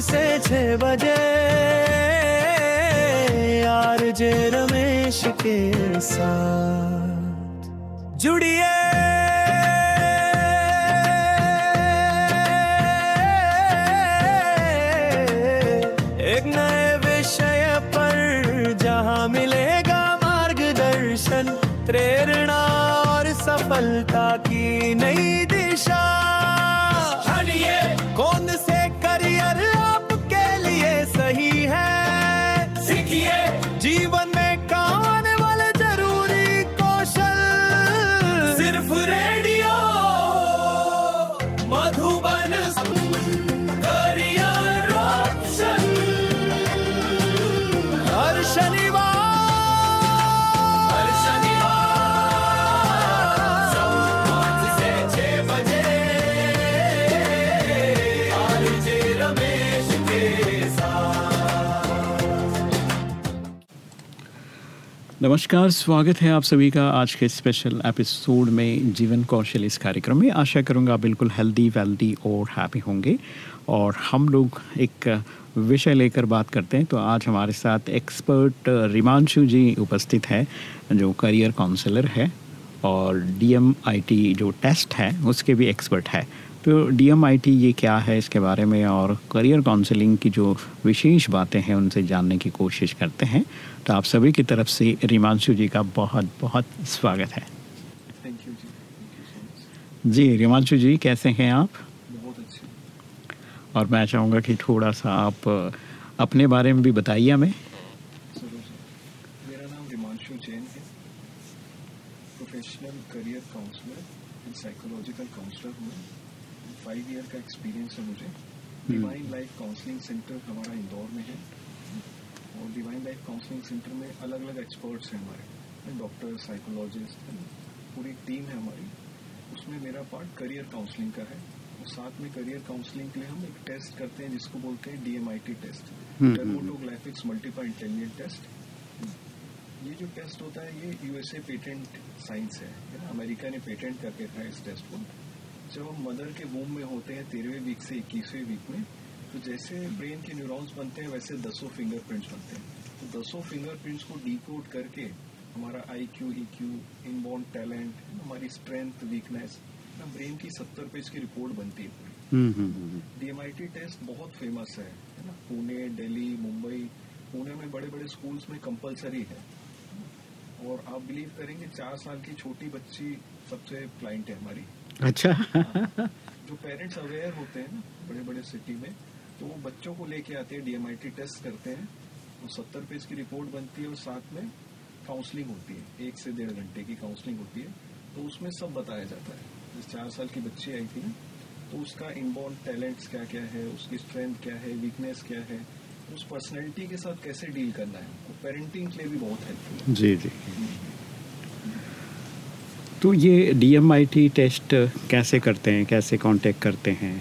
से छह बजे आर जे रमेश के साथ। जुड़िए नमस्कार, स्वागत है आप सभी का आज के स्पेशल एपिसोड में जीवन कौशल इस कार्यक्रम में। आशा करूँगा बिल्कुल हेल्दी वेल्दी और हैप्पी होंगे। और हम लोग एक विषय लेकर बात करते हैं तो आज हमारे साथ एक्सपर्ट रिमांशु जी उपस्थित है, जो करियर काउंसलर है और डीएमआईटी जो टेस्ट है, उसके भी एक्सपर्ट है। तो डीएमआईटी ये क्या है इसके बारे में और करियर काउंसलिंग की जो विशेष बातें हैं उनसे जानने की कोशिश करते हैं। तो आप सभी की तरफ़ से रिमांशु जी का बहुत बहुत स्वागत है। जी। जी रिमांशु जी कैसे हैं आप? बहुत अच्छे और मैं चाहूँगा कि थोड़ा सा आप अपने बारे में भी बताइए हमें ज़रूर सर मेरा नाम रिमांशु जैन है professional career counsellor and psychological counsellor हूँ फाइव ईयर का एक्सपीरियंस है मुझे। डिवाइन लाइफ काउंसलिंग सेंटर हमारा इंदौर में है। और डिवाइन लाइफ काउंसलिंग सेंटर में अलग अलग एक्सपर्ट्स हैं हमारे डॉक्टर साइकोलॉजिस्ट पूरी टीम है हमारी। उसमें मेरा पार्ट करियर काउंसलिंग का है। और साथ में करियर काउंसलिंग के लिए हम एक टेस्ट करते हैं जिसको बोलते हैं DMIT test dermatoglyphics multiple intelligent test ये जो टेस्ट होता है ये यूएसए पेटेंट साइंस है। है अमेरिका ने पेटेंट करके है इस टेस्ट को। जब हम मदर के वूम में होते हैं तेरहवें वीक से इक्कीसवें वीक में तो जैसे ब्रेन के न्यूरॉन्स बनते हैं वैसे दसों फिंगरप्रिंट्स बनते हैं। तो दसों फिंगरप्रिंट्स को डीकोड करके हमारा I Q E Q inborn talent हमारी स्ट्रेंथ वीकनेस ब्रेन की सत्तर पेज की रिपोर्ट बनती है पूरी। हम्म, हम्म, हम्म, डीएमआईटी टेस्ट बहुत फ़ेमस है है ना? पुणे दिल्ली मुंबई पुणे में बड़े बड़े स्कूल्स में कंपलसरी है। और आप बिलीव करेंगे चार साल की छोटी बच्ची सबसे क्लाइंट है हमारी। अच्छा। जो पेरेंट्स अवेयर होते हैं ना बड़े बड़े सिटी में तो वो बच्चों को लेके आते हैं डीएमआईटी टेस्ट करते हैं। वो सत्तर पेज की रिपोर्ट बनती है और साथ में काउंसलिंग होती है। एक से डेढ़ घंटे की काउंसलिंग होती है। तो उसमें सब बताया जाता है। जिस चार साल की बच्ची आई थी ना तो उसका इनबॉर्न टैलेंट्स क्या क्या है उसकी स्ट्रेंथ क्या है वीकनेस क्या है उस पर्सनैलिटी के साथ कैसे डील करना है? वो पेरेंटिंग के लिए भी बहुत हेल्पफुल है। जी जी। तो ये डीएमआईटी टेस्ट कैसे करते हैं? कैसे कांटेक्ट करते हैं?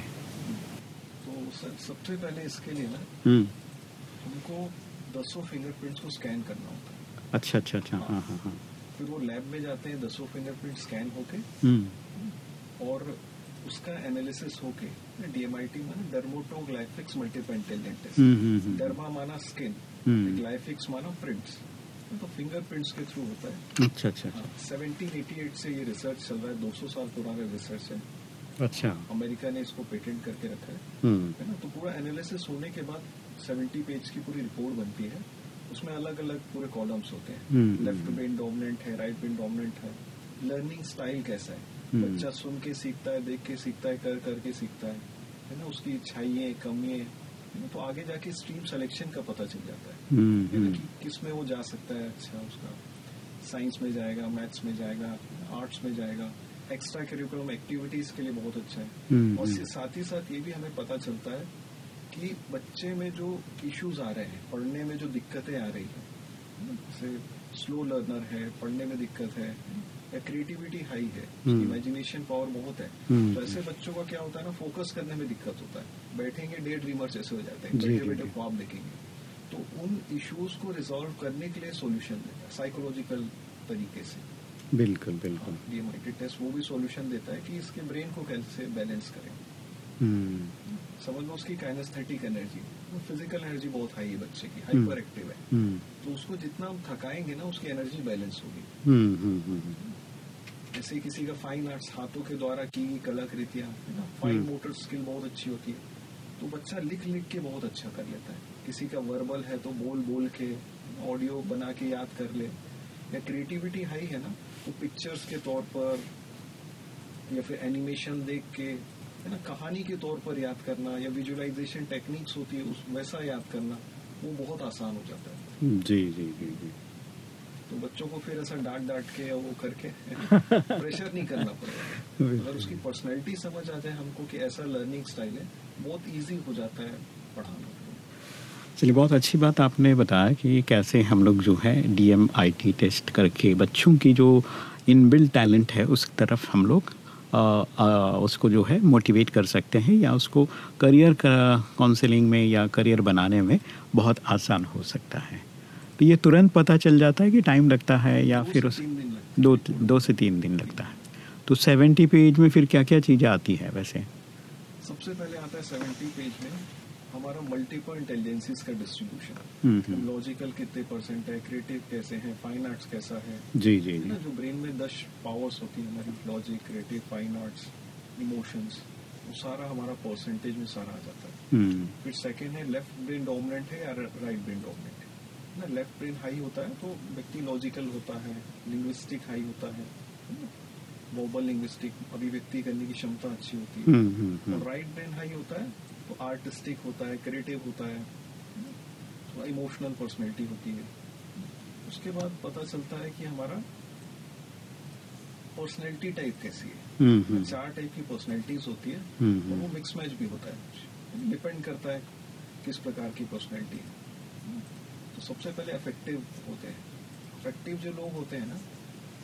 तो सर सबसे पहले इसके लिए ना हम्म, हमको दसों फिंगरप्रिंट्स को स्कैन करना होता है। अच्छा अच्छा अच्छा। हाँ हाँ हाँ। फिर वो लैब में जाते हैं दसों फिंगरप्रिंट स्कैन होके। हम्म, और उसका एनालिसिस होके डीएमआईटी माना डर्मोटोग्लाइफिक्स मल्टीपल इंटेलिजेंट टेस्ट हम्म, हम्म। डर्मा माना स्किन हम्म। ग्लाइफिक्स माना प्रिंट्स तो फिंगरप्रिंट्स के थ्रू होता है। अच्छा अच्छा सेवनटीन एटी एट से ये रिसर्च चल रहा है 200 साल पुराना रिसर्च है। अच्छा। अमेरिका ने इसको पेटेंट करके रखा है। हम्म, है ना? तो पूरा एनालिसिस होने के बाद 70 पेज की पूरी रिपोर्ट बनती है। उसमें अलग अलग पूरे कॉलम्स होते हैं। लेफ़्ट। ब्रेन डोमिनेंट है राइट ब्रेन डोमिनेंट है। लर्निंग स्टाइल कैसा है? हम्म। बच्चा सुन के सीखता है देख के सीखता है कर करके सीखता है। है ना? उसकी इच्छाइयाँ कमियाँ। है तो आगे जाके स्ट्रीम सिलेक्शन का पता चल जाता है। हम्म, हम्म, किसमें वो जा सकता है अच्छा उसका? साइंस में जाएगा मैथ्स में जाएगा आर्ट्स में जाएगा। एक्स्ट्रा करिकुलम एक्टिविटीज़ के लिए बहुत अच्छा है। हम्म, और। साथ ही साथ ये भी हमें पता चलता है कि बच्चे में जो इश्यूज़ आ रहे हैं पढ़ने में जो दिक्कतें आ रही हैं जैसे स्लो लर्नर है पढ़ने में दिक्कत है या क्रिएटिविटी हाई है। इमेजिनेशन पावर बहुत है। तो ऐसे बच्चों का क्या होता है ना फोकस करने में दिक्कत होता है। बैठेंगे डे ड्रीमर्स ऐसे हो जाते हैं। बैठे बैठे ख्वाब देखेंगे। तो उन इश्यूज़ को रिजॉल्व करने के लिए सॉल्यूशन देता है साइकोलॉजिकल तरीके से। बिल्कुल बिल्कुल। डीएमआईटी टेस्ट वो भी सॉल्यूशन देता है कि इसके ब्रेन को कैसे बैलेंस करें। हम्म। समझ लो उसकी काइनेस्थेटिक एनर्जी वो फ़िज़िकल एनर्जी बहुत हाई है बच्चे की हम्म। हाइपर एक्टिव है। हम्म। तो उसको जितना हम थकाएँगे ना उसकी एनर्जी बैलेंस होगी। हम्म हम्म हम्म जैसे किसी का फाइन आर्ट्स हाथों के द्वारा की गई कलाकृतियाँ है ना? फाइन हम्म। मोटर स्किल बहुत अच्छी होती है। तो बच्चा लिख लिख के बहुत अच्छा कर लेता है। किसी का वर्बल है तो बोल बोल के ऑडियो बना के याद कर ले। या क्रिएटिविटी हाई है ना तो पिक्चर्स के तौर पर या फिर एनिमेशन देख के है ना कहानी के तौर पर याद करना या विजुअलाइजेशन टेक्निक्स होती है उस वैसा याद करना वो बहुत आसान हो जाता है। हम्म, जी जी जी जी। तो बच्चों को फिर ऐसा डांट डांट के या वो करके प्रेशर नहीं करना पड़ेगा अगर उसकी पर्सनैलिटी समझ आ जाए हमको कि ऐसा लर्निंग स्टाइल है बहुत ईजी हो जाता है पढ़ाना। चलिए बहुत अच्छी बात आपने बताया कि कैसे हम लोग जो है डीएम आईटी टेस्ट करके बच्चों की जो इनबिल्ट टैलेंट है उस तरफ़ हम लोग आ, आ, उसको जो है मोटिवेट कर सकते हैं या उसको करियर काउंसलिंग में या करियर बनाने में बहुत आसान हो सकता है। तो ये तुरंत पता चल जाता है कि टाइम लगता है या फिर उस दो दो से तीन दिन लगता है। तो सेवेंटी पेज में फिर क्या क्या चीज़ें आती है वैसे? सबसे पहले आता है सेवेंटी पेज में। हमारा मल्टीपल इंटेलिजेंसीज का डिस्ट्रीब्यूशन हम्म, हम्म। लॉजिकल कितने परसेंट है क्रिएटिव कैसे है फाइन आर्ट्स कैसा है। जी जी ना जो। ब्रेन में दस पावर्स होती है हमारी logic creative fine arts emotions वो सारा हमारा परसेंटेज में सारा आ जाता है। हम्म। फिर सेकेंड है लेफ़्ट ब्रेन डोमिनेंट है या राइट ब्रेन डोमिनेंट है। ना लेफ़्ट ब्रेन हाई होता है तो व्यक्ति लॉजिकल होता है लिंग्विस्टिक हाई होता है। वर्बल लिंग्विस्टिक अभिव्यक्ति करने की क्षमता अच्छी होती है। और राइट ब्रेन हाई होता है तो आर्टिस्टिक होता है क्रिएटिव होता है थोड़ा इमोशनल पर्सनैलिटी होती है। उसके बाद पता चलता है कि हमारा पर्सनैलिटी टाइप कैसी है। हम्म हम्म। चार टाइप की पर्सनैलिटीज होती है हम्म, और वो। मिक्स मैच भी होता है। डिपेंड करता है किस प्रकार की पर्सनैलिटी है। तो सबसे पहले अफेक्टिव होते हैं। अफेक्टिव जो लोग होते हैं ना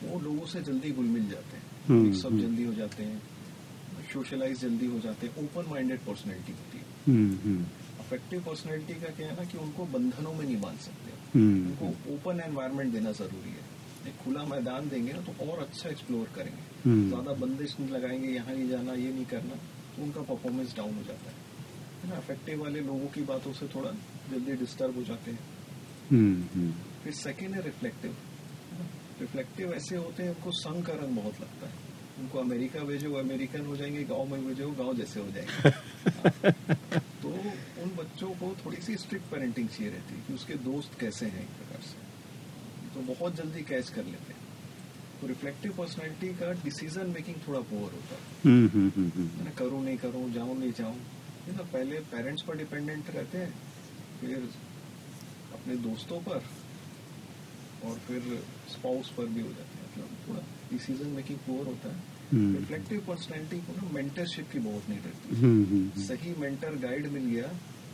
वो लोगों से जल्दी घुल मिल जाते हैं। सब। जल्दी हो जाते हैं। सोशलाइज जल्दी हो जाते हैं ओपन माइंडेड पर्सनैलिटी होती है। हम्म हम्म। अफेक्टिव पर्सनैलिटी का क्या है ना कि उनको बंधनों में नहीं बाँध सकते हम्म उनको ओपन एनवायरनमेंट देना ज़रूरी है। एक खुला मैदान देंगे ना तो और अच्छा एक्सप्लोर करेंगे। हम्म। ज़्यादा बंदिश नहीं लगाएँगे यहाँ नहीं जाना ये नहीं करना तो उनका परफॉर्मेंस डाउन हो जाता है। ना? अफेक्टिव वाले लोगों की बातों से थोड़ा जल्दी डिस्टर्ब हो जाते हैं। हम्म हम्म। फिर सेकेंड है रिफ्लेक्टिव रिफ्लेक्टिव ऐसे होते हैं उनको संग का रंग बहुत लगता है। उनको अमेरिका भेजो वो अमेरिकन हो जाएँगे गाँव में भेजो गाँव जैसे हो जाएँगे। तो उन बच्चों को थोड़ी सी स्ट्रिक्ट पेरेंटिंग चाहिए रहती है कि उसके दोस्त कैसे हैं एक प्रकार से। तो बहुत जल्दी कैच कर लेते हैं। तो रिफ्लेक्टिव पर्सनैलिटी का डिसीज़न मेकिंग थोड़ा पुअर होता है। हम्म हम्म हम्म ना करूँ नहीं करूँ जाऊँ नहीं जाऊँ है ना पहले पेरेंट्स पर डिपेंडेंट रहते हैं फिर अपने दोस्तों पर और फिर स्पाउस पर भी हो जाते हैं। मतलब थोड़ा डिसीज़न मेकिंग पुअर होता है। रिफ्लेक्टिव पर्सनैलिटी को ना मेंटरशिप की बहुत नहीं रहती हम्म हम्म सही मेंटर गाइड मिल गया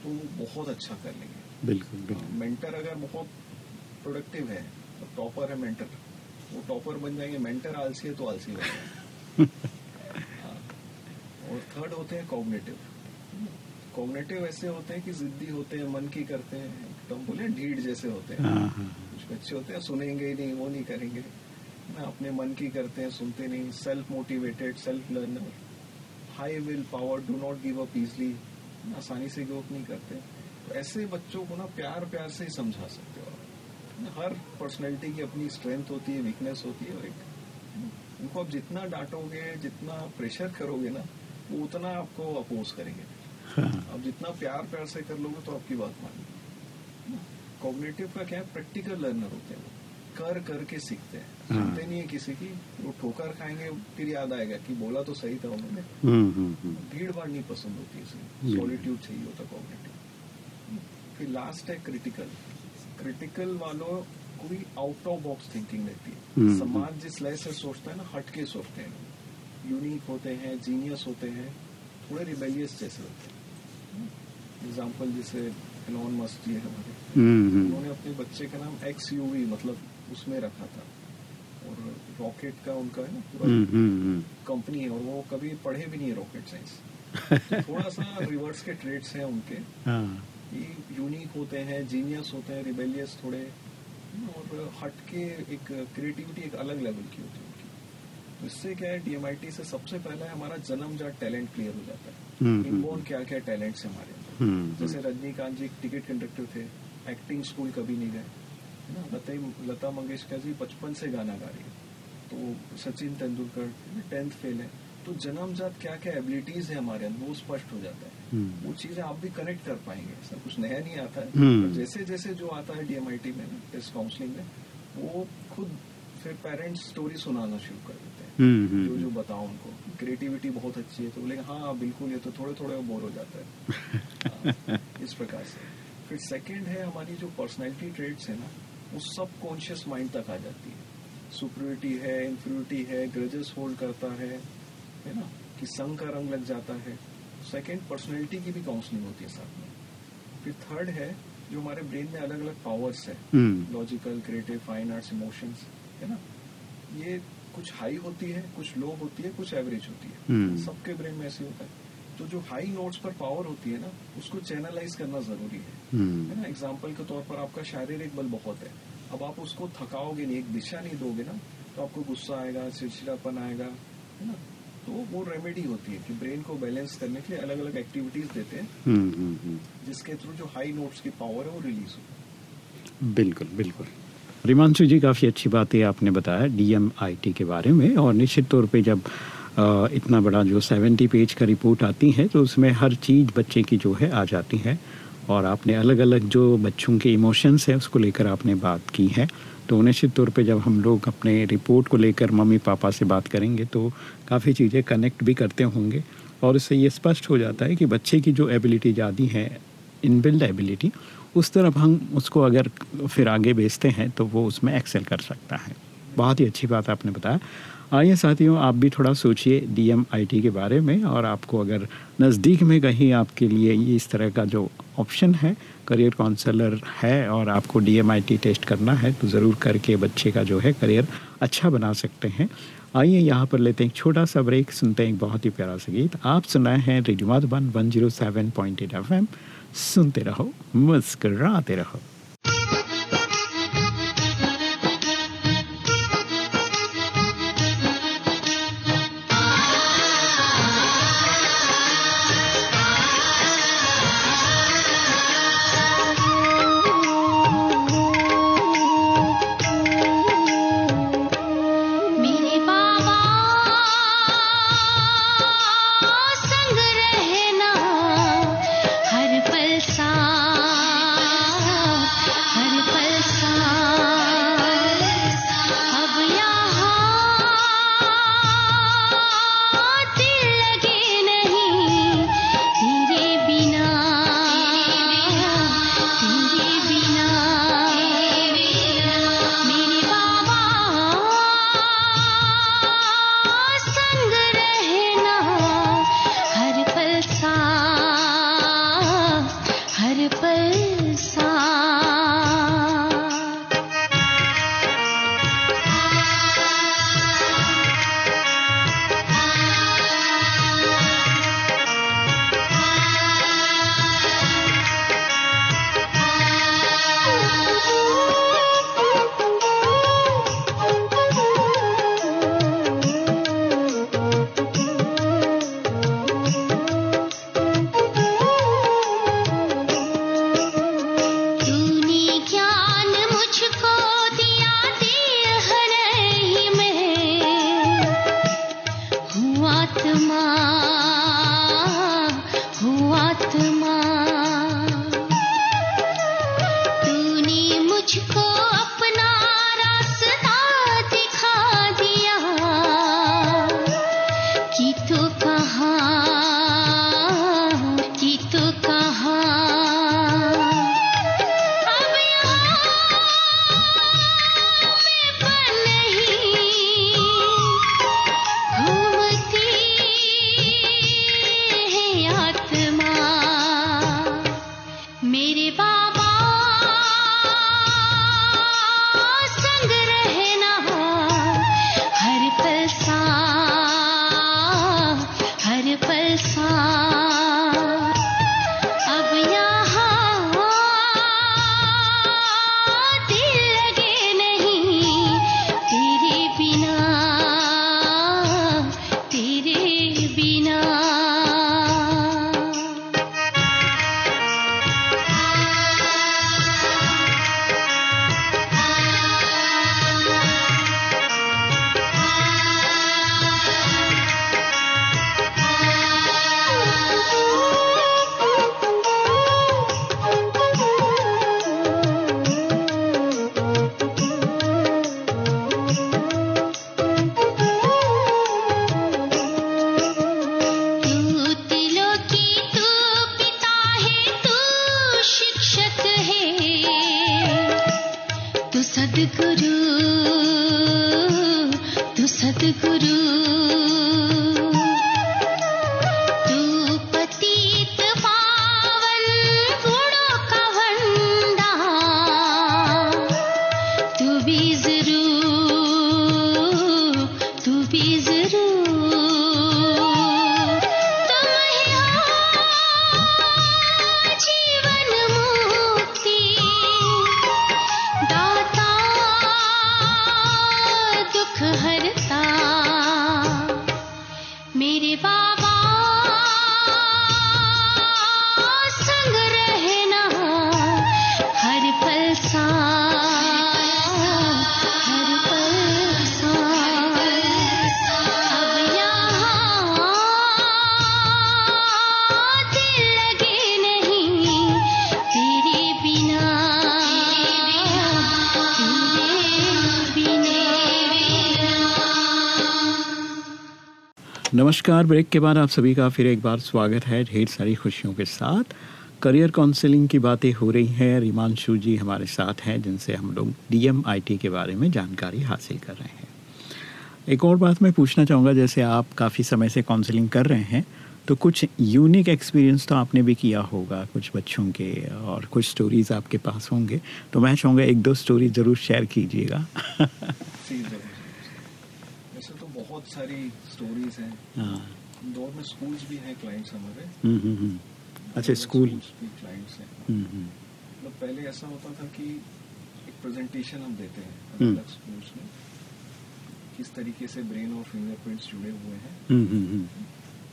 तो वो बहुत अच्छा कर लेंगे। बिल्कुल बिल्कुल। मेंटर अगर बहुत प्रोडक्टिव है तो टॉपर है मेंटर वो टॉपर बन जाएँगे मेंटर आलसी है तो आलसी बन जाएँगे। हाँ। और थर्ड होते हैं कॉग्नेटिव कॉग्नेटिव ऐसे होते हैं कि जिद्दी होते हैं मन की करते हैं एकदम बोले ढीठ जैसे होते हैं हाँ हाँ। कुछ बच्चे होते हैं सुनेंगे ही नहीं वो नहीं करेंगे। अपने मन की करते हैं सुनते नहीं self motivated self learner high will power do not give up easily आसानी से गिव अप नहीं करते। तो ऐसे बच्चों को ना प्यार प्यार से ही समझा सकते हो। हर पर्सनैलिटी की अपनी स्ट्रेंथ होती है वीकनेस होती है और एक उनको आप जितना डांटोगे जितना प्रेशर करोगे ना वो उतना आपको अपोज करेंगे। हाँ। आप जितना प्यार प्यार से कर लोगे तो आपकी बात मानेंगे। कॉग्निटिव का क्या है? प्रैक्टिकल लर्नर होते हैं वो। कर करके सीखते हैं। हाँ। सुनते नहीं है किसी की। वो ठोकर खाएँगे फिर याद आएगा कि बोला तो सही था उन्होंने। हम्म हम्म हम्म। भीड़ भाड़ नहीं पसंद होती इसे। सॉलिट्यूड चाहिए होता कॉग्निटिव फिर लास्ट है क्रिटिकल क्रिटिकल वालों को भी आउट ऑफ़ बॉक्स थिंकिंग रहती है। समाज जिस लय से सोचता है ना हटके सोचते हैं। यूनिक होते हैं जीनियस होते हैं थोड़े रिबेलियस जैसे होते हैं। एग्ज़ाम्पल जैसे एलॉन मस्क जी है हमारे। उन्होंने अपने बच्चे का नाम एक्स यूवी मतलब उसमें रखा था। और रॉकेट का उनका है ना पूरा हम्म हम्म हम्म। कंपनी है और वो कभी पढ़े भी नहीं है रॉकेट साइंस थोड़ा सा रिवर्स के ट्रेड्स हैं उनके। हाँ। यूनिक होते हैं जीनियस होते हैं रिबेलियस थोड़े। और हट के एक क्रिएटिविटी एक अलग लेवल की होती है उनकी। इससे क्या है डीएमआईटी से सबसे पहले हमारा जन्मजात टैलेंट क्लियर हो जाता हम्म, है इनबोर्न क्या क्या टैलेंट्स है हमारे हम्म, जैसे रजनीकांत जी टिकट कंडक्टर थे। एक्टिंग स्कूल कभी नहीं गए। है ना लता लता मंगेशकर जी बचपन से गाना गा रही है। तो सचिन तेंदुलकर टेंथ फेल है। तो जन्मजात क्या क्या एबिलिटीज है हमारे अंदर वो स्पष्ट हो जाता है। हम्म, वो चीज़ें आप भी कनेक्ट कर पाएँगे ऐसा कुछ नया नहीं आता है। हम्म। जैसे जैसे जो आता है डीएमआईटी में टेस्ट काउंसलिंग में वो खुद फिर पेरेंट्स स्टोरी सुनाना शुरू कर देते हैं। हम्म, जो जो बताओ उनको। क्रिएटिविटी बहुत अच्छी है तो बोले हाँ हाँ, बिल्कुल ये तो थोड़े थोड़े बोर हो जाता है। हाँ, इस प्रकार से। फिर सेकेंड है हमारी जो पर्सनैलिटी ट्रेड्स है ना वो सब कॉन्शियस माइंड तक आ जाती है। सुपरियोरिटी है इंफिरिटी है ग्रजेस होल्ड करता है है ना? कि संग का रंग लग जाता है। सेकेंड पर्सनैलिटी की भी काउंसलिंग होती है साथ में। फिर थर्ड है जो हमारे ब्रेन में अलग अलग पावर्स है logical creative fine arts emotions है ना? ये कुछ हाई होती है कुछ लो होती है कुछ एवरेज होती है। हम्म। सबके ब्रेन में ऐसे होता है। तो जो हाई नोट्स पर पावर होती है ना उसको चैनलाइज करना ज़रूरी है। हम्म, है ना? एग्ज़ाम्पल के तौर पर आपका शारीरिक बल बहुत है। अब आप उसको थकाओगे नहीं एक दिशा नहीं दोगे ना तो आपको गुस्सा आएगा चिड़चिड़ापन आएगा है ना? तो वो रेमेडी होती है कि ब्रेन को बैलेंस करने के लिए अलग अलग एक्टिविटीज़ देते हैं हम्म, हम्म। जिसके थ्रू जो हाई नोट्स की पावर है वो रिलीज़ हो। बिल्कुल बिल्कुल। रिमांशु जी काफ़ी अच्छी बातें आपने बताया डीएमआईटी के बारे में और निश्चित तौर पे जब इतना बड़ा जो 70 पेज का रिपोर्ट आती है तो उसमें हर चीज़ बच्चे की जो है आ जाती है। और आपने अलग अलग जो बच्चों के इमोशंस है, उसको लेकर आपने बात की है। तो निश्चित तौर पे जब हम लोग अपने रिपोर्ट को लेकर मम्मी पापा से बात करेंगे तो काफ़ी चीज़ें कनेक्ट भी करते होंगे। और इससे ये स्पष्ट हो जाता है कि बच्चे की जो एबिलिटी ज़्यादा है, इनबिल्ड एबिलिटी, उस तरफ़ हम उसको अगर फिर आगे भेजते हैं तो वो उसमें एक्सेल कर सकता है। बहुत ही अच्छी बात आपने बताया। आइए साथियों, आप भी थोड़ा सोचिए डीएमआईटी के बारे में और आपको अगर नज़दीक में कहीं आपके लिए ये इस तरह का जो ऑप्शन है, करियर काउंसलर है और आपको डीएमआईटी टेस्ट करना है तो ज़रूर करके बच्चे का जो है करियर अच्छा बना सकते हैं। आइए यहाँ पर लेते हैं एक छोटा सा ब्रेक, सुनते हैं एक बहुत ही प्यारा सा गीत। आप सुनाए हैं radio Madhuban one zero seven point eight F सुनते रहो, मुस्कराते रहो। नमस्कार, ब्रेक के बाद आप सभी का फिर एक बार स्वागत है ढेर सारी खुशियों के साथ। करियर काउंसलिंग की बातें हो रही हैं, रिमांशु जी हमारे साथ हैं, जिनसे हम लोग डीएमआईटी के बारे में जानकारी हासिल कर रहे हैं। एक और बात मैं पूछना चाहूँगा, जैसे आप काफ़ी समय से काउंसलिंग कर रहे हैं तो कुछ यूनिक एक्सपीरियंस तो आपने भी किया होगा, कुछ बच्चों के और कुछ स्टोरीज आपके पास होंगे तो मैं चाहूँगा एक दो स्टोरी ज़रूर शेयर कीजिएगा। बहुत सारी स्टोरीज हैं हाँ में स्कूल्स भी हैं क्लाइंट्स हमारे हम्म, हम्म, हम्म। अच्छा स्कूल क्लाइंट्स हैं। मतलब पहले ऐसा होता था कि एक प्रेजेंटेशन हम देते हैं। अलग स्कूल्स में किस तरीके से ब्रेन और फिंगरप्रिंट्स जुड़े हुए हैं।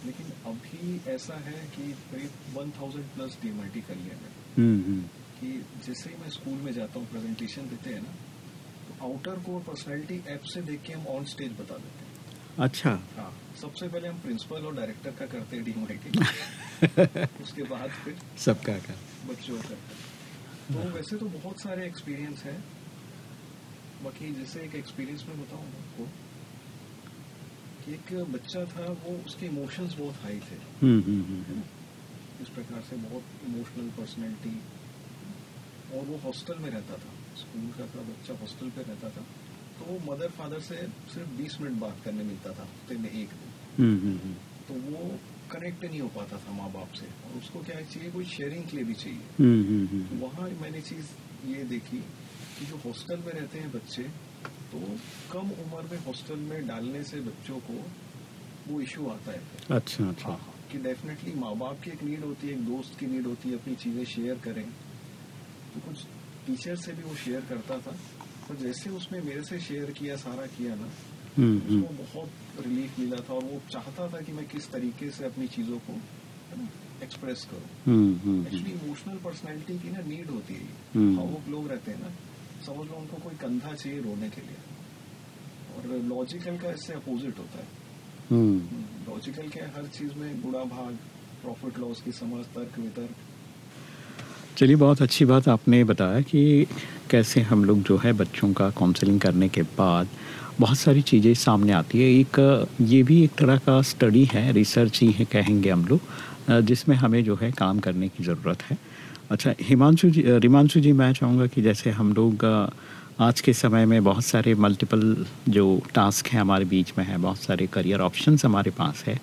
लेकिन अभी ऐसा है कि करीब 1000 प्लस डीएमआईटी कर लिया हम्म। कि जैसे ही मैं स्कूल में जाता हूँ प्रेजेंटेशन देते हैं ना तो आउटर को पर्सनैलिटी ऐप से देख के हम ऑन स्टेज बता देते हैं अच्छा। हाँ सबसे पहले हम प्रिंसिपल और डायरेक्टर का करते हैं उसके बाद फिर सबका का। बच्चों का। तो वैसे तो बहुत सारे एक्सपीरियंस हैं। बाकी जैसे एक एक्सपीरियंस में बताऊँ आपको कि एक बच्चा था वो उसके इमोशंस बहुत हाई थे। हम्म, हम्म, हम्म, हम्म। इस प्रकार से बहुत इमोशनल पर्सनैलिटी और वो हॉस्टल में रहता था। स्कूल का था बच्चा हॉस्टल पे रहता था। तो मदर फादर से सिर्फ़ 20 मिनट बात करने मिलता था हफ़्ते में एक दिन। हम्म, हम्म, हम्म। तो वो कनेक्ट नहीं हो पाता था माँ बाप से। और उसको क्या चाहिए कोई शेयरिंग के लिए भी चाहिए। हम्म। वहाँ मैंने चीज़ ये देखी कि जो हॉस्टल में रहते हैं बच्चे तो कम उम्र में हॉस्टल में डालने से बच्चों को वो इशू आता है। अच्छा अच्छा। हाँ, कि डेफिनेटली माँ बाप की एक नीड होती है एक दोस्त की नीड होती है अपनी चीज़ें शेयर करें। तो कुछ टीचर से भी वो शेयर करता था। तो जैसे उसने मेरे से शेयर किया सारा किया ना हम्म, उसको हम्म। बहुत रिलीफ मिला था और वो चाहता था कि मैं किस तरीके से अपनी चीज़ों को एक्सप्रेस करूँ हम्म, हम्म, एक्चुअली इमोशनल पर्सनैलिटी की ना नीड होती है हम्म। भावुक लोग रहते हैं ना समझ लो उनको कोई कंधा चाहिए रोने के लिए और लॉजिकल का इससे अपोजिट होता है। लॉजिकल के हर चीज़ में गुणा भाग प्रॉफिट लॉस की समझ तर्क वितर्क चलिए, बहुत अच्छी बात आपने बताया कि कैसे हम लोग जो है बच्चों का काउंसलिंग करने के बाद बहुत सारी चीज़ें सामने आती है। एक, ये भी एक तरह का स्टडी है रिसर्च ही है कहेंगे हम लोग जिसमें हमें जो है काम करने की ज़रूरत है। अच्छा हिमांशु जी, रिमांशु जी, मैं चाहूँगा कि जैसे हम लोग आज के समय में बहुत सारे मल्टीपल जो टास्क हैं हमारे बीच में हैं, बहुत सारे करियर ऑप्शंस हमारे पास है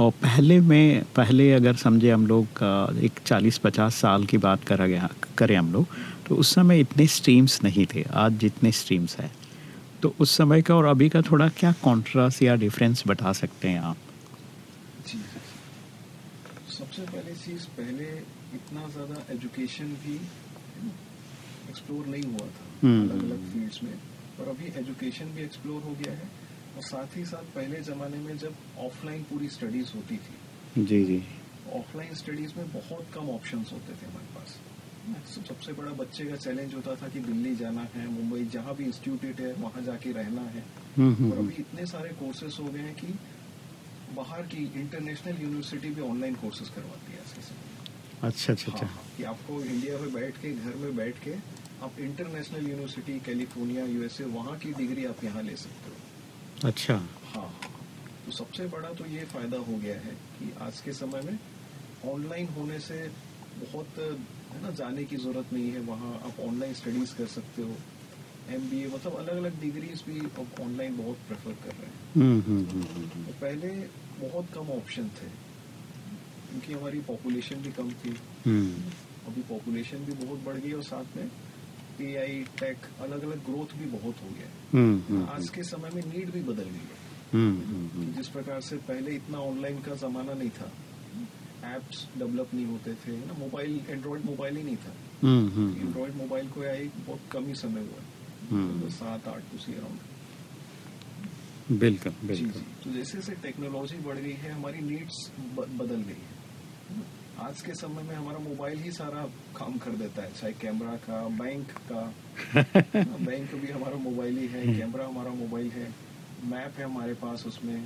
और पहले में पहले अगर समझे हम लोग एक 40-50 साल की बात करा गया करें हम लोग तो उस समय इतने स्ट्रीम्स नहीं थे आज जितने स्ट्रीम्स हैं। तो उस समय का और अभी का थोड़ा क्या कॉन्ट्रास्ट या डिफरेंस बता सकते हैं आप? सबसे पहली चीज़ पहले इतना ज़्यादा एजुकेशन भी एक्सप्लोर नहीं हुआ था अलग अलग। फील्ड्स में और अभी एजुकेशन भी एक्सप्लोर हो गया है। और साथ ही साथ पहले जमाने में जब ऑफलाइन पूरी स्टडीज़ होती थी जी जी। ऑफलाइन स्टडीज़ में बहुत कम ऑप्शंस होते थे हमारे पास। सबसे बड़ा बच्चे का चैलेंज होता था कि दिल्ली जाना है मुंबई जहाँ भी इंस्टीट्यूट है वहाँ जाके रहना है। हम्म, हम्म, और हम्म। अभी इतने सारे कोर्सेज हो गए हैं कि बाहर की इंटरनेशनल यूनिवर्सिटी भी ऑनलाइन कोर्सेज करवाती है आज के अच्छा अच्छा अच्छा। हाँ, कि आपको इंडिया में बैठ के घर में बैठ के आप इंटरनेशनल यूनिवर्सिटी कैलिफ़ोर्निया यूएसए वहाँ की डिग्री आप यहाँ ले सकते हो। अच्छा। हाँ। तो सबसे बड़ा तो ये फ़ायदा हो गया है कि आज के समय में ऑनलाइन होने से बहुत है ना जाने की ज़रूरत नहीं है। वहाँ आप ऑनलाइन स्टडीज़ कर सकते हो। एमबीए मतलब अलग अलग डिग्रीज भी अब ऑनलाइन बहुत प्रेफर कर रहे हैं। हम्म, हम्म, हम्म, तो पहले बहुत कम ऑप्शन थे। क्योंकि हमारी पॉपुलेशन भी कम थी। अभी पॉपुलेशन भी बहुत बढ़ गई और साथ में एआई टेक अलग अलग ग्रोथ भी बहुत हो गया हम्म, हम्म, आज के समय में नीड भी बदल गई है। हम्म, हम्म, हम्म, जिस प्रकार से पहले इतना ऑनलाइन का जमाना नहीं था एप्स डेवलप नहीं होते थे ना? मोबाइल एंड्रॉयड मोबाइल ही नहीं था। हम्म, हम्म, हम्म, एंड्रॉयड मोबाइल को आए बहुत कम ही समय हुआ है। हम्म। तो सात आठ उसी अराउंड बिल्कुल बिल्कुल। तो जैसे जैसे टेक्नोलॉजी बढ़ गई है हमारी नीड्स बदल गई है। आज के समय में हमारा मोबाइल ही सारा काम कर देता है चाहे कैमरा का बैंक का। बैंक भी हमारा मोबाइल ही है कैमरा हमारा मोबाइल है मैप है हमारे पास उसमें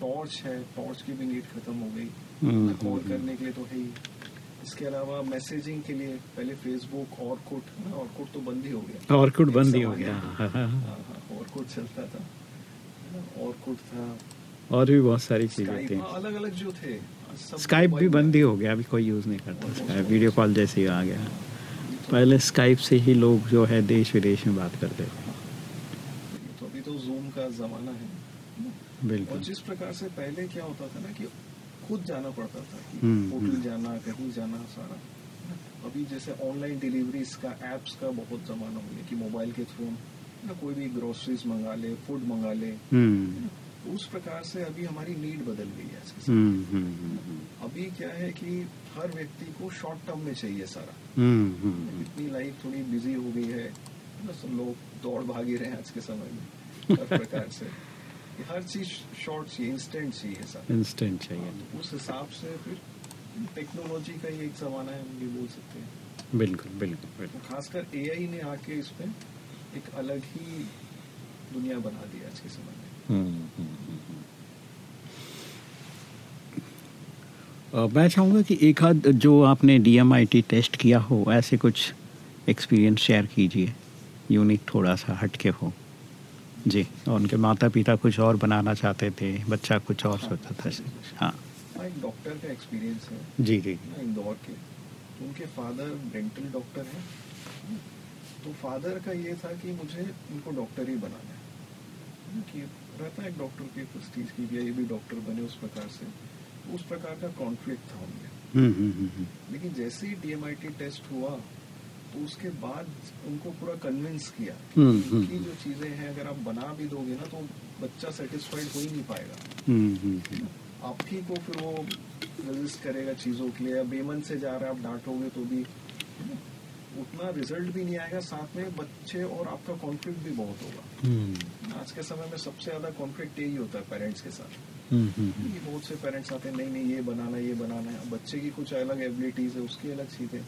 टॉर्च है टॉर्च की भी नीड खत्म हो गई। हम्म, कॉल हम्म, करने के लिए तो है ही। इसके अलावा मैसेजिंग के लिए पहले फेसबुक और कुट और कुट तो बंद ही हो गया। एक बंद ही हो गया। हाँ, हाँ, और कुट चलता था। और कुट था। और भी बहुत सारी चीज़ें थी। हाँ, अलग अलग जो थे। स्काइप भी बंद ही हो गया अभी कोई यूज़ नहीं करता स्काइप वीडियो कॉल जैसे ही आ गया। पहले स्काइप से ही लोग जो है देश विदेश में बात करते थे। तो अभी तो जूम का जमाना है बिल्कुल। जिस प्रकार से पहले क्या होता था ना कि खुद जाना पड़ता था कि हम्म, होटल हम्म। जाना कहीं जाना सारा अभी जैसे ऑनलाइन डिलीवरीज का एप्स का बहुत जमाना हो गया कि मोबाइल के थ्रू ना? कोई भी ग्रोसरीज मंगा ले फ़ूड मंगा ले हम्म। उस प्रकार से अभी हमारी नीड बदल गई है आज के समय हम्म हम्म हम्म, अभी क्या है कि हर व्यक्ति को शॉर्ट टर्म में चाहिए सारा। इतनी लाइफ थोड़ी बिज़ी हो गई है बस लोग दौड़ भाग ही रहे हैं आज के समय में हर प्रकार से। हर चीज़ शॉर्ट चाहिए इंस्टेंट चाहिए सर। इंस्टेंट चाहिए। तो उस हिसाब से फिर टेक्नोलॉजी का ही एक जमाना है हम ये बोल सकते हैं। बिल्कुल बिल्कुल तो बिल्कुल खासकर एआई ने आके इसमें एक अलग ही दुनिया बना दी आज के समय। में मैं चाहूँगा कि एक आध जो आपने डीएमआईटी टेस्ट किया हो ऐसे कुछ एक्सपीरियंस शेयर कीजिए। यूनिक थोड़ा सा हटके हो। जी और उनके माता पिता कुछ और बनाना चाहते थे बच्चा कुछ और हाँ, सोचता था हाँ। हाँ एक डॉक्टर का एक्सपीरियंस है। जी जी। इंदौर के। तो उनके फादर डेंटल डॉक्टर हैं। तो फादर का ये था कि मुझे इनको डॉक्टर ही बनाना है। कि रहता है एक डॉक्टर की प्रेस्टीज की भी ये भी डॉक्टर बने उस प्रकार से। उस प्रकार का कॉन्फ्लिक्ट था उनमें। हम्म हम्म हम्म, लेकिन जैसे ही डीएमआईटी टेस्ट हुआ तो उसके बाद उनको पूरा कन्विंस किया कि जो चीज़ें हैं अगर आप बना भी दोगे ना तो बच्चा सेटिस्फाइड हो ही नहीं पाएगा। हम्म, हम्म, हम्म, आप ही को फिर वो रजिस्ट करेगा चीज़ों के लिए। बेमन से जा रहे हैं आप डांटोगे तो भी उतना रिज़ल्ट भी नहीं आएगा साथ में बच्चे और आपका कॉन्फ्लिक्ट भी बहुत होगा। हम्म, आज के समय में सबसे ज़्यादा कॉन्फ्लिक्ट यही होता है पेरेंट्स के साथ। हम्म, हम्म, हम्म, बहुत से पेरेंट्स आते हैं नहीं नहीं ये बनाना ये बनाना है। बच्चे की कुछ अलग एबिलिटीज है उसकी अलग चीज़ें।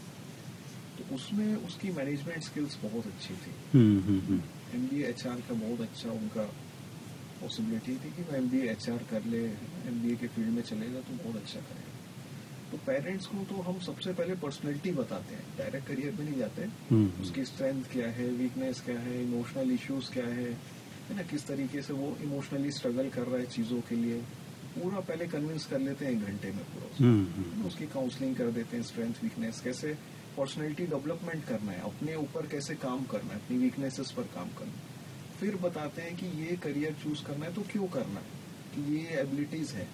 तो उसमें उसकी मैनेजमेंट स्किल्स बहुत अच्छी थी। एम बी एच आर का बहुत अच्छा उनका पॉसिबिलिटी थी कि वो एम बी एच आर कर ले एम बी ए के फ़ील्ड में चलेगा तो बहुत अच्छा करेगा तो पेरेंट्स को तो हम सबसे पहले पर्सनैलिटी बताते हैं। डायरेक्ट करियर में नहीं जाते। हम्म, उसकी स्ट्रेंथ क्या है वीकनेस क्या है इमोशनल इश्यूज़ क्या है है ना? किस तरीके से वो इमोशनली स्ट्रगल कर रहा है चीज़ों के लिए। पूरा पहले कन्विंस कर लेते हैं एक घंटे में पूरा उसको। हम्म, उसकी काउंसलिंग कर देते हैं स्ट्रेंथ वीकनेस कैसे पर्सनैलिटी डेवलपमेंट करना है अपने ऊपर कैसे काम करना है अपनी वीकनेसेस पर काम करना है। फिर बताते हैं कि ये करियर चूज़ करना है तो क्यों करना है? कि ये एबिलिटीज है।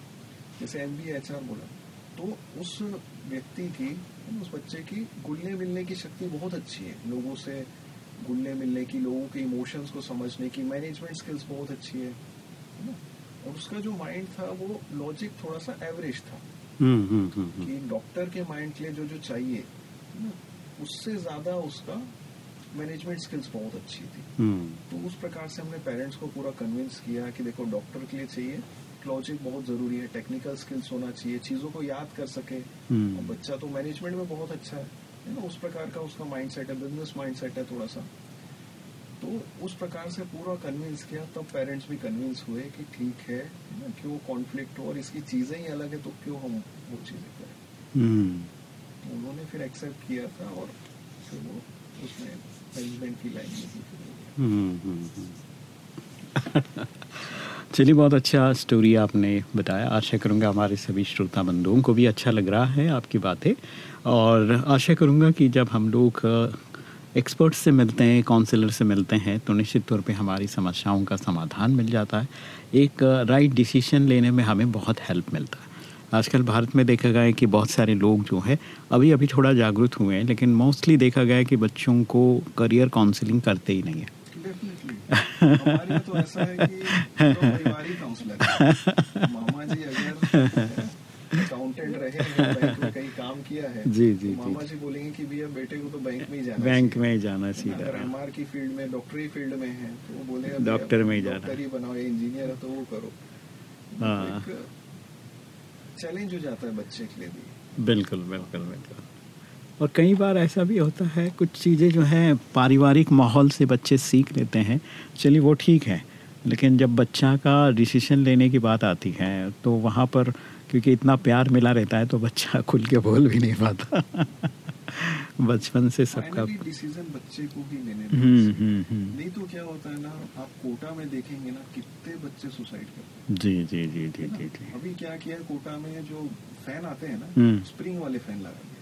जैसे एम बी एच आर बोला। तो उस व्यक्ति की उस बच्चे की घुलने मिलने की शक्ति बहुत अच्छी है। लोगों से घुलने मिलने की लोगों के इमोशंस को समझने की मैनेजमेंट स्किल्स बहुत अच्छी है ना? और उसका जो माइंड था वो लॉजिक थोड़ा सा एवरेज था। हम्म, हम्म, हम्म, कि डॉक्टर के माइंड के लिए जो जो चाहिए ना, उससे ज़्यादा उसका मैनेजमेंट स्किल्स बहुत अच्छी थी। तो उस प्रकार से हमने पेरेंट्स को पूरा कन्विंस किया कि देखो डॉक्टर के लिए चाहिए लॉजिक बहुत ज़रूरी है टेक्निकल स्किल्स होना चाहिए चीज़ों को याद कर सके। हम्म। और बच्चा तो मैनेजमेंट में बहुत अच्छा है ना उस प्रकार का उसका माइंड सेट है बिज़नेस माइंड सेट है थोड़ा सा। तो उस प्रकार से पूरा कन्विंस किया तब पेरेंट्स भी कन्विंस हुए कि ठीक है है ना क्यों कॉन्फ्लिक्ट हो और इसकी चीज़ें ही अलग है तो क्यों हम वो चीज़ें करें? हम्म, तो उन्होंने फिर एक्सेप्ट किया था और फिर वो उसमें मैनेजमेंट की लाइन में चलिए बहुत अच्छा स्टोरी आपने बताया। आशा करूँगा हमारे सभी श्रोता बंधुओं को भी अच्छा लग रहा है आपकी बातें। और आशा करूँगा कि जब हम लोग एक्सपर्ट से मिलते हैं काउंसलर से मिलते हैं तो निश्चित तौर पे हमारी समस्याओं का समाधान मिल जाता है। एक राइट डिसीज़न लेने में हमें बहुत हेल्प मिलता है। आजकल भारत में देखा गया है कि बहुत सारे लोग जो है अभी अभी थोड़ा जागरूक हुए हैं, लेकिन मोस्टली देखा गया है कि बच्चों को करियर काउंसलिंग करते ही नहीं है। तो ऐसा है कि तो। मामा जी अगर अकाउंटेंट रहे बैंक में कहीं काम किया है जी, जी, तो जी, मामा जी। बोलेंगे कि भैया बेटे को तो बैंक में ही जाना बैंक में ही जाना अगर सीधा एमआर की फ़ील्ड में डॉक्टरी फ़ील्ड में है तो वो बोलेगा डॉक्टर में ही जाना डॉक्टर ही बनाओ इंजीनियर है तो वो करो। हाँ। चैलेंज हो जाता है बच्चे के लिए भी। बिल्कुल बिल्कुल बिल्कुल। और कई बार ऐसा भी होता है कुछ चीज़ें जो हैं पारिवारिक माहौल से बच्चे सीख लेते हैं चलिए वो ठीक है। लेकिन जब बच्चा का डिसीज़न लेने की बात आती है तो वहाँ पर क्योंकि इतना प्यार मिला रहता है तो बच्चा खुल के बोल भी नहीं पाता। बचपन से सबका डिसीज़न बच्चे को ही लेने हम्म हम्म हम्म। नहीं तो क्या होता है ना आप कोटा में देखेंगे ना कितने बच्चे सुसाइड करते हैं। जी जी जी जी जी अभी क्या किया कोटा में जो फ़ैन आते हैं ना। स्प्रिंग वाले फ़ैन लगा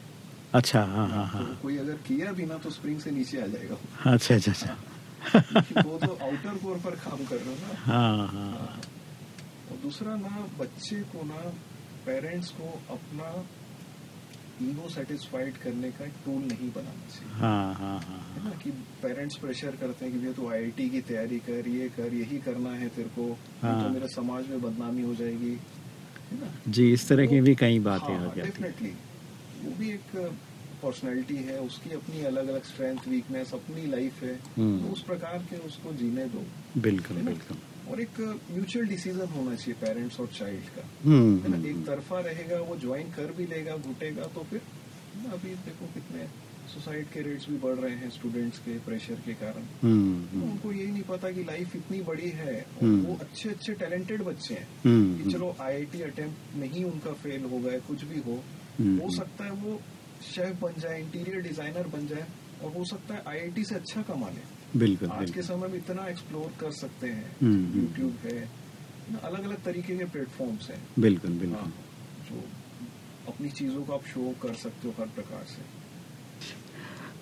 अच्छा हाँ हाँ हाँ। तो हाँ कोई अगर किया भी ना तो स्प्रिंग से नीचे आ जाएगा। अच्छा अच्छा अच्छा। वो तो आउटर कोर पर काम कर रहे हो ना। हाँ हाँ। और दूसरा ना बच्चे को ना पेरेंट्स को अपना ईगो सेटिस्फाइड करने का एक टूल नहीं बनाना चाहिए। हाँ हाँ हाँ है। ना कि पेरेंट्स प्रेशर करते हैं कि भैया तू आईआईटी की तैयारी कर ये कर यही करना है तेरे को। नहीं हाँ। तो मेरे समाज में बदनामी हो जाएगी। है ना? जी इस तरह तो, की भी कई बातें हाँ, हो जाती हैं। डेफिनेटली वो भी एक पर्सनैलिटी है उसकी अपनी अलग अलग स्ट्रेंथ वीकनेस अपनी लाइफ है हम्म। तो उस प्रकार के उसको जीने दो। बिल्कुल बिल्कुल। और एक म्यूचुअल डिसीज़न होना चाहिए पेरेंट्स और चाइल्ड का। हम्म है ना? हम्म, एक तरफा रहेगा वो ज्वाइन कर भी लेगा घुटेगा तो फिर अभी देखो कितने सुसाइड के रेट्स भी बढ़ रहे हैं स्टूडेंट्स के प्रेशर के कारण। तो उनको यही नहीं पता कि लाइफ इतनी बड़ी है। वो अच्छे अच्छे टैलेंटेड बच्चे हैं। कि चलो आईआईटी अटेम्प्ट में ही उनका फेल हो गए कुछ भी हो हो सकता है वो शेफ बन जाए इंटीरियर डिज़ाइनर बन जाए और हो सकता है आईआईटी से अच्छा कमा ले। बिल्कुल आज के समय में इतना एक्सप्लोर कर सकते हैं। हम्म, हम्म। यूट्यूब है अलग अलग तरीके के प्लेटफॉर्म्स हैं। बिल्कुल हाँ, बिल्कुल। जो अपनी चीज़ों को आप शो कर सकते हो हर प्रकार से।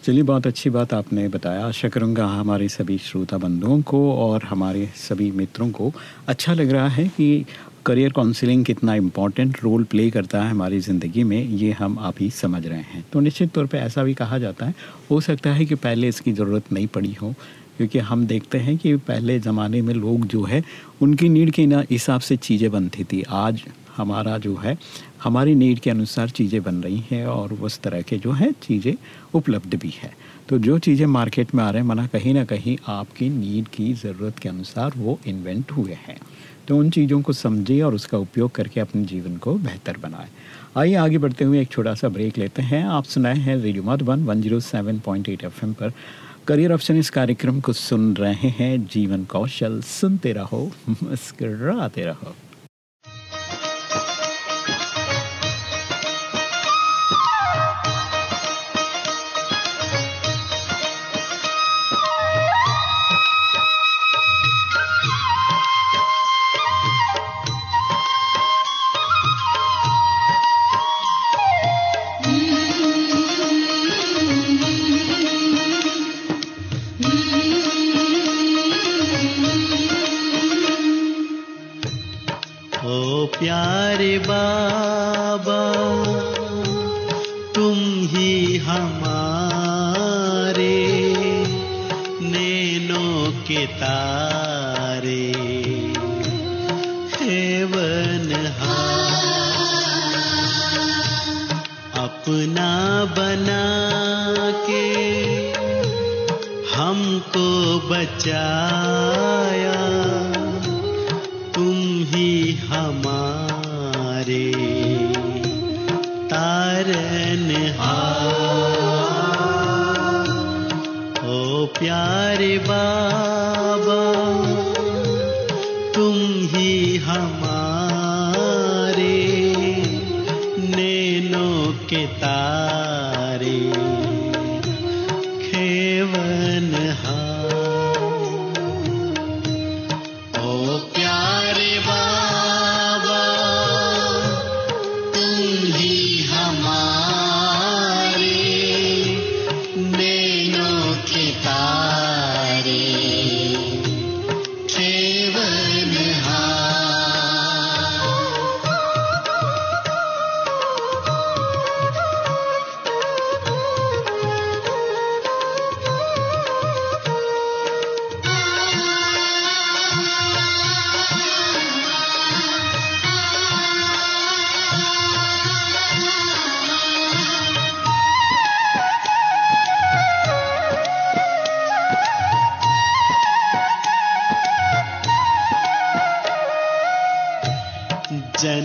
चलिए बहुत अच्छी बात आपने बताया। आशा करूँगा हमारे सभी श्रोता बंधुओं को और हमारे सभी मित्रों को अच्छा लग रहा है कि करियर काउंसलिंग कितना इम्पोर्टेंट रोल प्ले करता है हमारी ज़िंदगी में, ये हम अभी समझ रहे हैं। तो निश्चित तौर पे ऐसा भी कहा जाता है। हो सकता है कि पहले इसकी ज़रूरत नहीं पड़ी हो, क्योंकि हम देखते हैं कि पहले ज़माने में लोग जो है, उनकी नीड के हिसाब से चीज़ें बनती थी। आज हमारा जो है, हमारी नीड के अनुसार चीज़ें बन रही हैं और उस तरह के जो है चीज़ें उपलब्ध भी है। तो जो चीज़ें मार्केट में आ रहे हैं, मना कहीं ना कहीं आपकी नीड की ज़रूरत के अनुसार वो इन्वेंट हुए हैं। तो उन चीज़ों को समझे और उसका उपयोग करके अपने जीवन को बेहतर बनाए। आइए आगे बढ़ते हुए एक छोटा सा ब्रेक लेते हैं। आप सुनाए हैं radio Madhuban one zero seven point eight F पर। करियर ऑप्शन इस कार्यक्रम को सुन रहे हैं। जीवन कौशल, सुनते रहो, मुस्कराते रहो।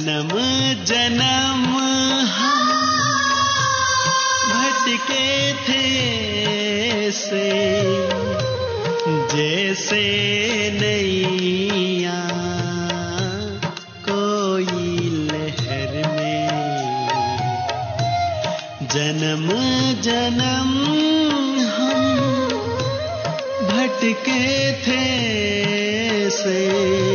जन्म जन्म। भटके थे से, जैसे नैया। कोई लहर में। जन्म जन्म। हम भटके थे से।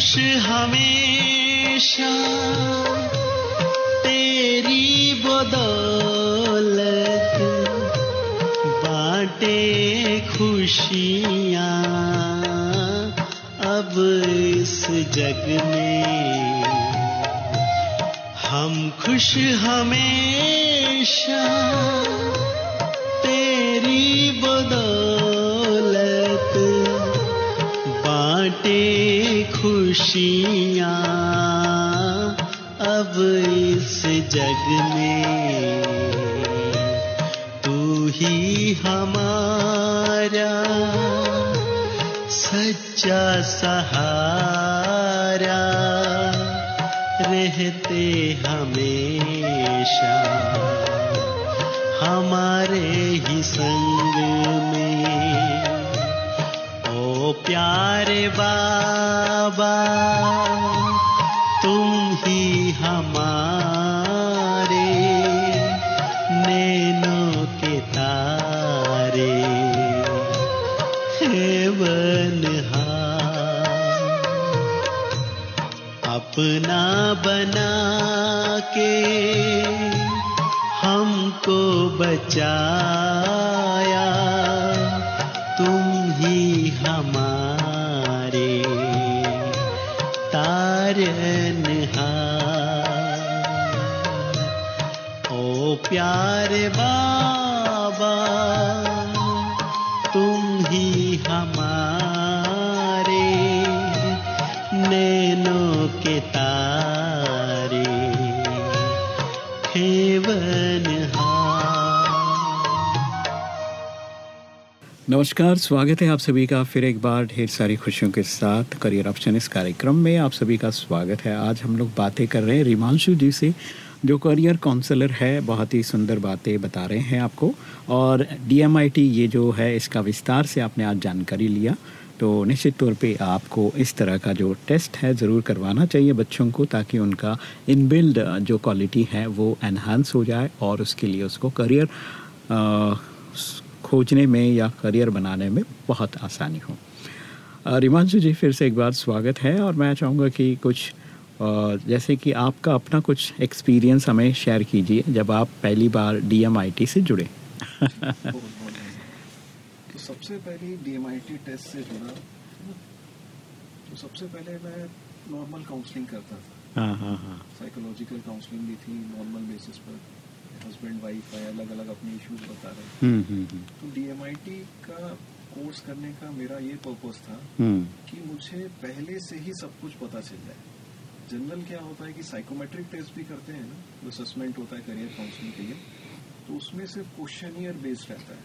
खुश हमेशा। तेरी बदौलत बाटे खुशियाँ। अब इस जग में हम खुश हमेशा। तेरी बदौलत खुशियाँ अब इस जग में। तू ही हमारा सच्चा सहारा। रहते हमेशा हमारे ही संग में। ओ प्यारे बाबा तुम ही हमारे नैनों के तारे हेवन अपना बना के हमको बचाया प्यारे बाबा, तुम ही हमारे नैनों के तारे नमस्कार, स्वागत है आप सभी का फिर एक बार ढेर सारी खुशियों के साथ करियर ऑप्शन इस कार्यक्रम में। आप सभी का स्वागत है। आज हम लोग बातें कर रहे हैं रिमांशु जी से जो करियर काउंसलर है, बहुत ही सुंदर बातें बता रहे हैं आपको। और डीएमआईटी ये जो है, इसका विस्तार से आपने आज जानकारी लिया। तो निश्चित तौर पे आपको इस तरह का जो टेस्ट है, ज़रूर करवाना चाहिए बच्चों को, ताकि उनका इनबिल्ड जो क्वालिटी है, वो एनहांस हो जाए और उसके लिए उसको करियर खोजने में या करियर बनाने में बहुत आसानी हो। रिमांशु जी, फिर से एक बार स्वागत है और मैं चाहूँगा कि कुछ अ, जैसे कि आपका अपना कुछ एक्सपीरियंस हमें शेयर कीजिए जब आप पहली बार डीएमआईटी से जुड़े। तो सबसे पहले डीएमआईटी टेस्ट से जुड़ा तो सबसे पहले मैं नॉर्मल काउंसलिंग करता था। हाँ हाँ हाँ। साइकोलॉजिकल काउंसलिंग भी थी नॉर्मल बेसिस पर। हस्बैंड वाइफ है अलग अलग अपने इश्यूज़ बता रहे हैं हम्म हम्म हम्म, तो डीएमआईटी का कोर्स करने का मेरा ये पर्पस था कि मुझे पहले से ही सब कुछ पता चल जाए। जनरल क्या होता है कि साइकोमेट्रिक टेस्ट भी करते हैं ना जो असेसमेंट होता है करियर काउंसलिंग के लिए तो उसमें सिर्फ़ क्वेश्चन ईयर बेस्ड रहता है।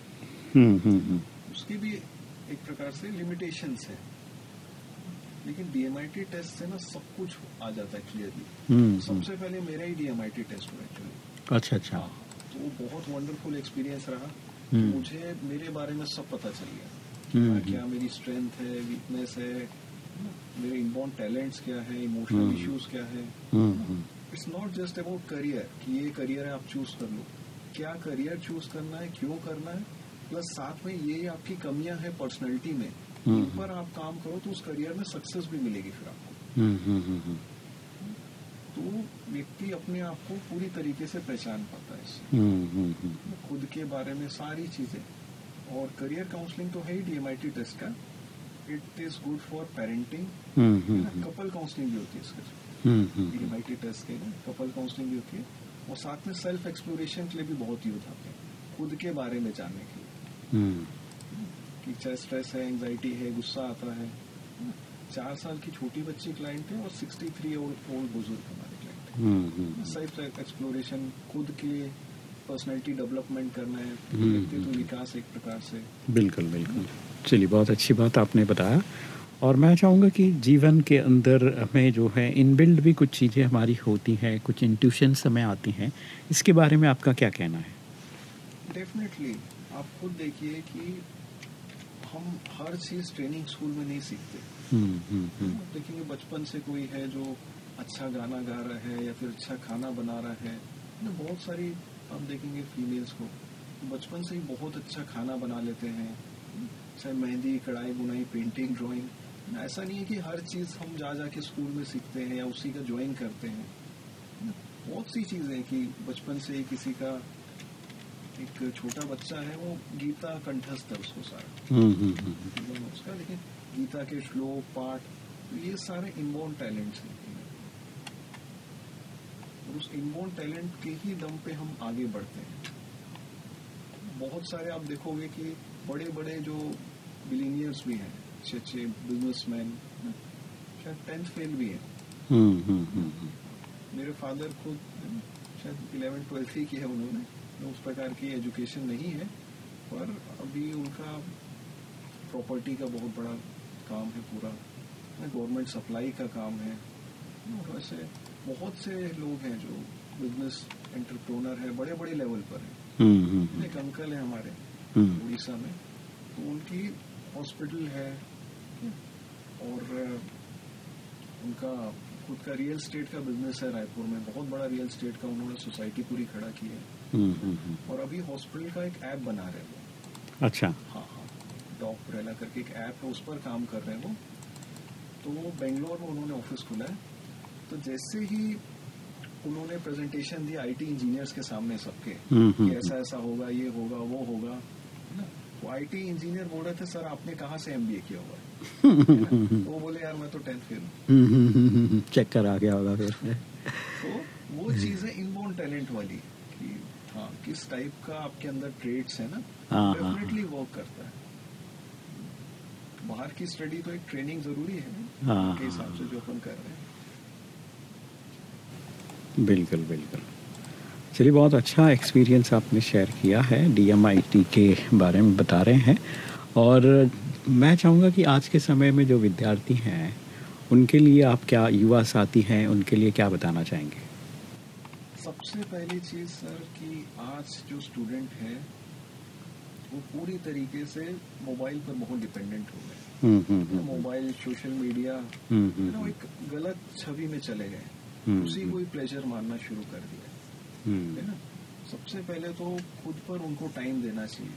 हम्म हम्म हम्म, उसकी भी एक प्रकार से लिमिटेशंस है। लेकिन डीएमआईटी टेस्ट से ना सब कुछ आ जाता है क्लियरली सबसे पहले मेरा ही डीएमआईटी टेस्ट हुआ एक्चुअली अच्छा अच्छा। हाँ तो वो बहुत वंडरफुल एक्सपीरियंस रहा। मुझे मेरे बारे में सब पता चल गया। क्या मेरी स्ट्रेंथ है वीकनेस है मेरे इनबॉर्न टैलेंट्स क्या है इमोशनल हम्म। इश्यूज़ क्या है? हम्म, हम्म, it's not just about career कि ये करियर है आप चूज़ कर लो। क्या करियर चूज़ करना है क्यों करना है? प्लस साथ में ये आपकी कमियाँ हैं पर्सनैलिटी में। हम्म। इन पर आप काम करो तो उस करियर में सक्सेस भी मिलेगी फिर आपको। हम्म, हम्म, हम्म, हम्म, तो व्यक्ति अपने आप को पूरी तरीके से पहचान पाता है इससे। हम्म, हम्म, हम्म, खुद के बारे में सारी चीज़ें। और करियर काउंसलिंग तो है ही डीएमआईटी टेस्ट का। It is good for parenting couple counselling भी होती है इसके हम्म, हम्म, टेस्ट के कपल काउंसलिंग भी होती है। और साथ में सेल्फ एक्सप्लोरेशन के लिए भी बहुत यूज़ आते हैं। खुद के बारे में जानने के लिए। कि चाहे स्ट्रेस है एंजाइटी है गुस्सा आता है चार साल की छोटी बच्ची क्लाइंट है और सिक्सटी थ्री ओल्ड बुज़ुर्ग हमारे क्लाइंट है। सेल्फ एक्सप्लोरेशन खुद के पर्सनैलिटी डेवलपमेंट करना है हम्म, व्यक्तित्व विकास एक प्रकार से। बिल्कुल बिल्कुल। चलिए बहुत अच्छी बात आपने बताया। और मैं चाहूँगा कि जीवन के अंदर हमें जो है इनबिल्ड भी कुछ चीज़ें हमारी होती हैं कुछ इंट्यूशंस हमें आती हैं। इसके बारे में आपका क्या कहना है? डेफिनेटली आप खुद देखिए कि हम हर चीज़ ट्रेनिंग स्कूल में नहीं सीखते। हम्म, हम्म, हम्म, देखेंगे बचपन से कोई है जो अच्छा गाना गा रहा है या फिर अच्छा खाना बना रहा है बहुत सारी आप देखेंगे फीमेल्स को। बचपन से ही बहुत अच्छा खाना बना लेते हैं। चाहे मेहंदी कढ़ाई बुनाई पेंटिंग ड्राइंग ऐसा नहीं है कि हर चीज़ हम जा जा के स्कूल में सीखते हैं या उसी का ज्वाइन करते हैं। बहुत सी चीज़ें कि बचपन से ही किसी का एक छोटा बच्चा है वो गीता कंठस्थ है उसको सारा। हम्म, हम्म, हम्म, उसका लेकिन गीता के श्लोक पाठ तो ये सारे इनबोर्न टैलेंट्स हैं। और उस इनबोर्न टैलेंट के ही दम पे हम आगे बढ़ते हैं। बहुत सारे आप देखोगे कि बड़े बड़े जो बिलीनियर्स भी हैं अच्छे अच्छे बिजनेसमैन शायद टेंथ फेल भी हैं। हम्म, हम्म, हम्म, मेरे फादर खुद शायद इलेवन ट्वेल्थ ही की है उन्होंने। उस प्रकार की एजुकेशन नहीं है पर अभी उनका प्रॉपर्टी का बहुत बड़ा काम है पूरा। गवर्नमेंट सप्लाई का काम है। वैसे बहुत से लोग हैं जो बिज़नेस एंटरप्रोनर है बड़े बड़े लेवल पर हैं। हम्म, हम्म, एक अंकल है हमारे हम्म, उड़ीसा में। तो उनकी हॉस्पिटल है और उनका खुद का रियल स्टेट का बिज़नेस है रायपुर में। बहुत बड़ा रियल स्टेट का उन्होंने सोसाइटी पूरी खड़ा की है। हम्म, हम्म, हम्म, और अभी हॉस्पिटल का एक ऐप बना रहे हैं वो। अच्छा। हाँ हाँ। डॉक करके एक ऐप है उस पर काम कर रहे हैं वो। तो बेंगलोर में उन्होंने ऑफ़िस खोला है। तो जैसे ही उन्होंने प्रेजेंटेशन दी आईटी इंजीनियर्स के सामने सबके हम्म, कि हम्म, ऐसा ऐसा होगा ये होगा वो होगा है ना? वो आईटी इंजीनियर बोल रहे थे सर आपने कहाँ से एमबीए किया हुआ है? है तो वो बोले यार मैं तो टेंथ फेल हूँ हम्म, हम्म, हम्म, हम्म, चक्कर आ गया होगा फिर। तो वो चीज़ है इनबोर्न टैलेंट वाली कि हाँ किस टाइप का आपके अंदर ट्रेड्स है ना हाँ, हाँ, डेफिनेटली वर्क करता है। बाहर की स्टडी तो एक ट्रेनिंग ज़रूरी है ना हाँ, के हाँ, हिसाब से जो अपन कर रहे हैं। बिल्कुल बिल्कुल। चलिए बहुत अच्छा एक्सपीरियंस आपने शेयर किया है डीएमआईटी के बारे में बता रहे हैं। और मैं चाहूँगा कि आज के समय में जो विद्यार्थी हैं उनके लिए आप क्या युवा साथी हैं उनके लिए क्या बताना चाहेंगे? सबसे पहली चीज़ सर कि आज जो स्टूडेंट है वो पूरी तरीके से मोबाइल पर बहुत डिपेंडेंट हो गए हम्म, हम्म, हम्म, मोबाइल सोशल मीडिया एक गलत छवि में चले गए उसी को ही प्लेजर मानना शुरू कर दिया। हम्म, है ना? सबसे पहले तो खुद पर उनको टाइम देना चाहिए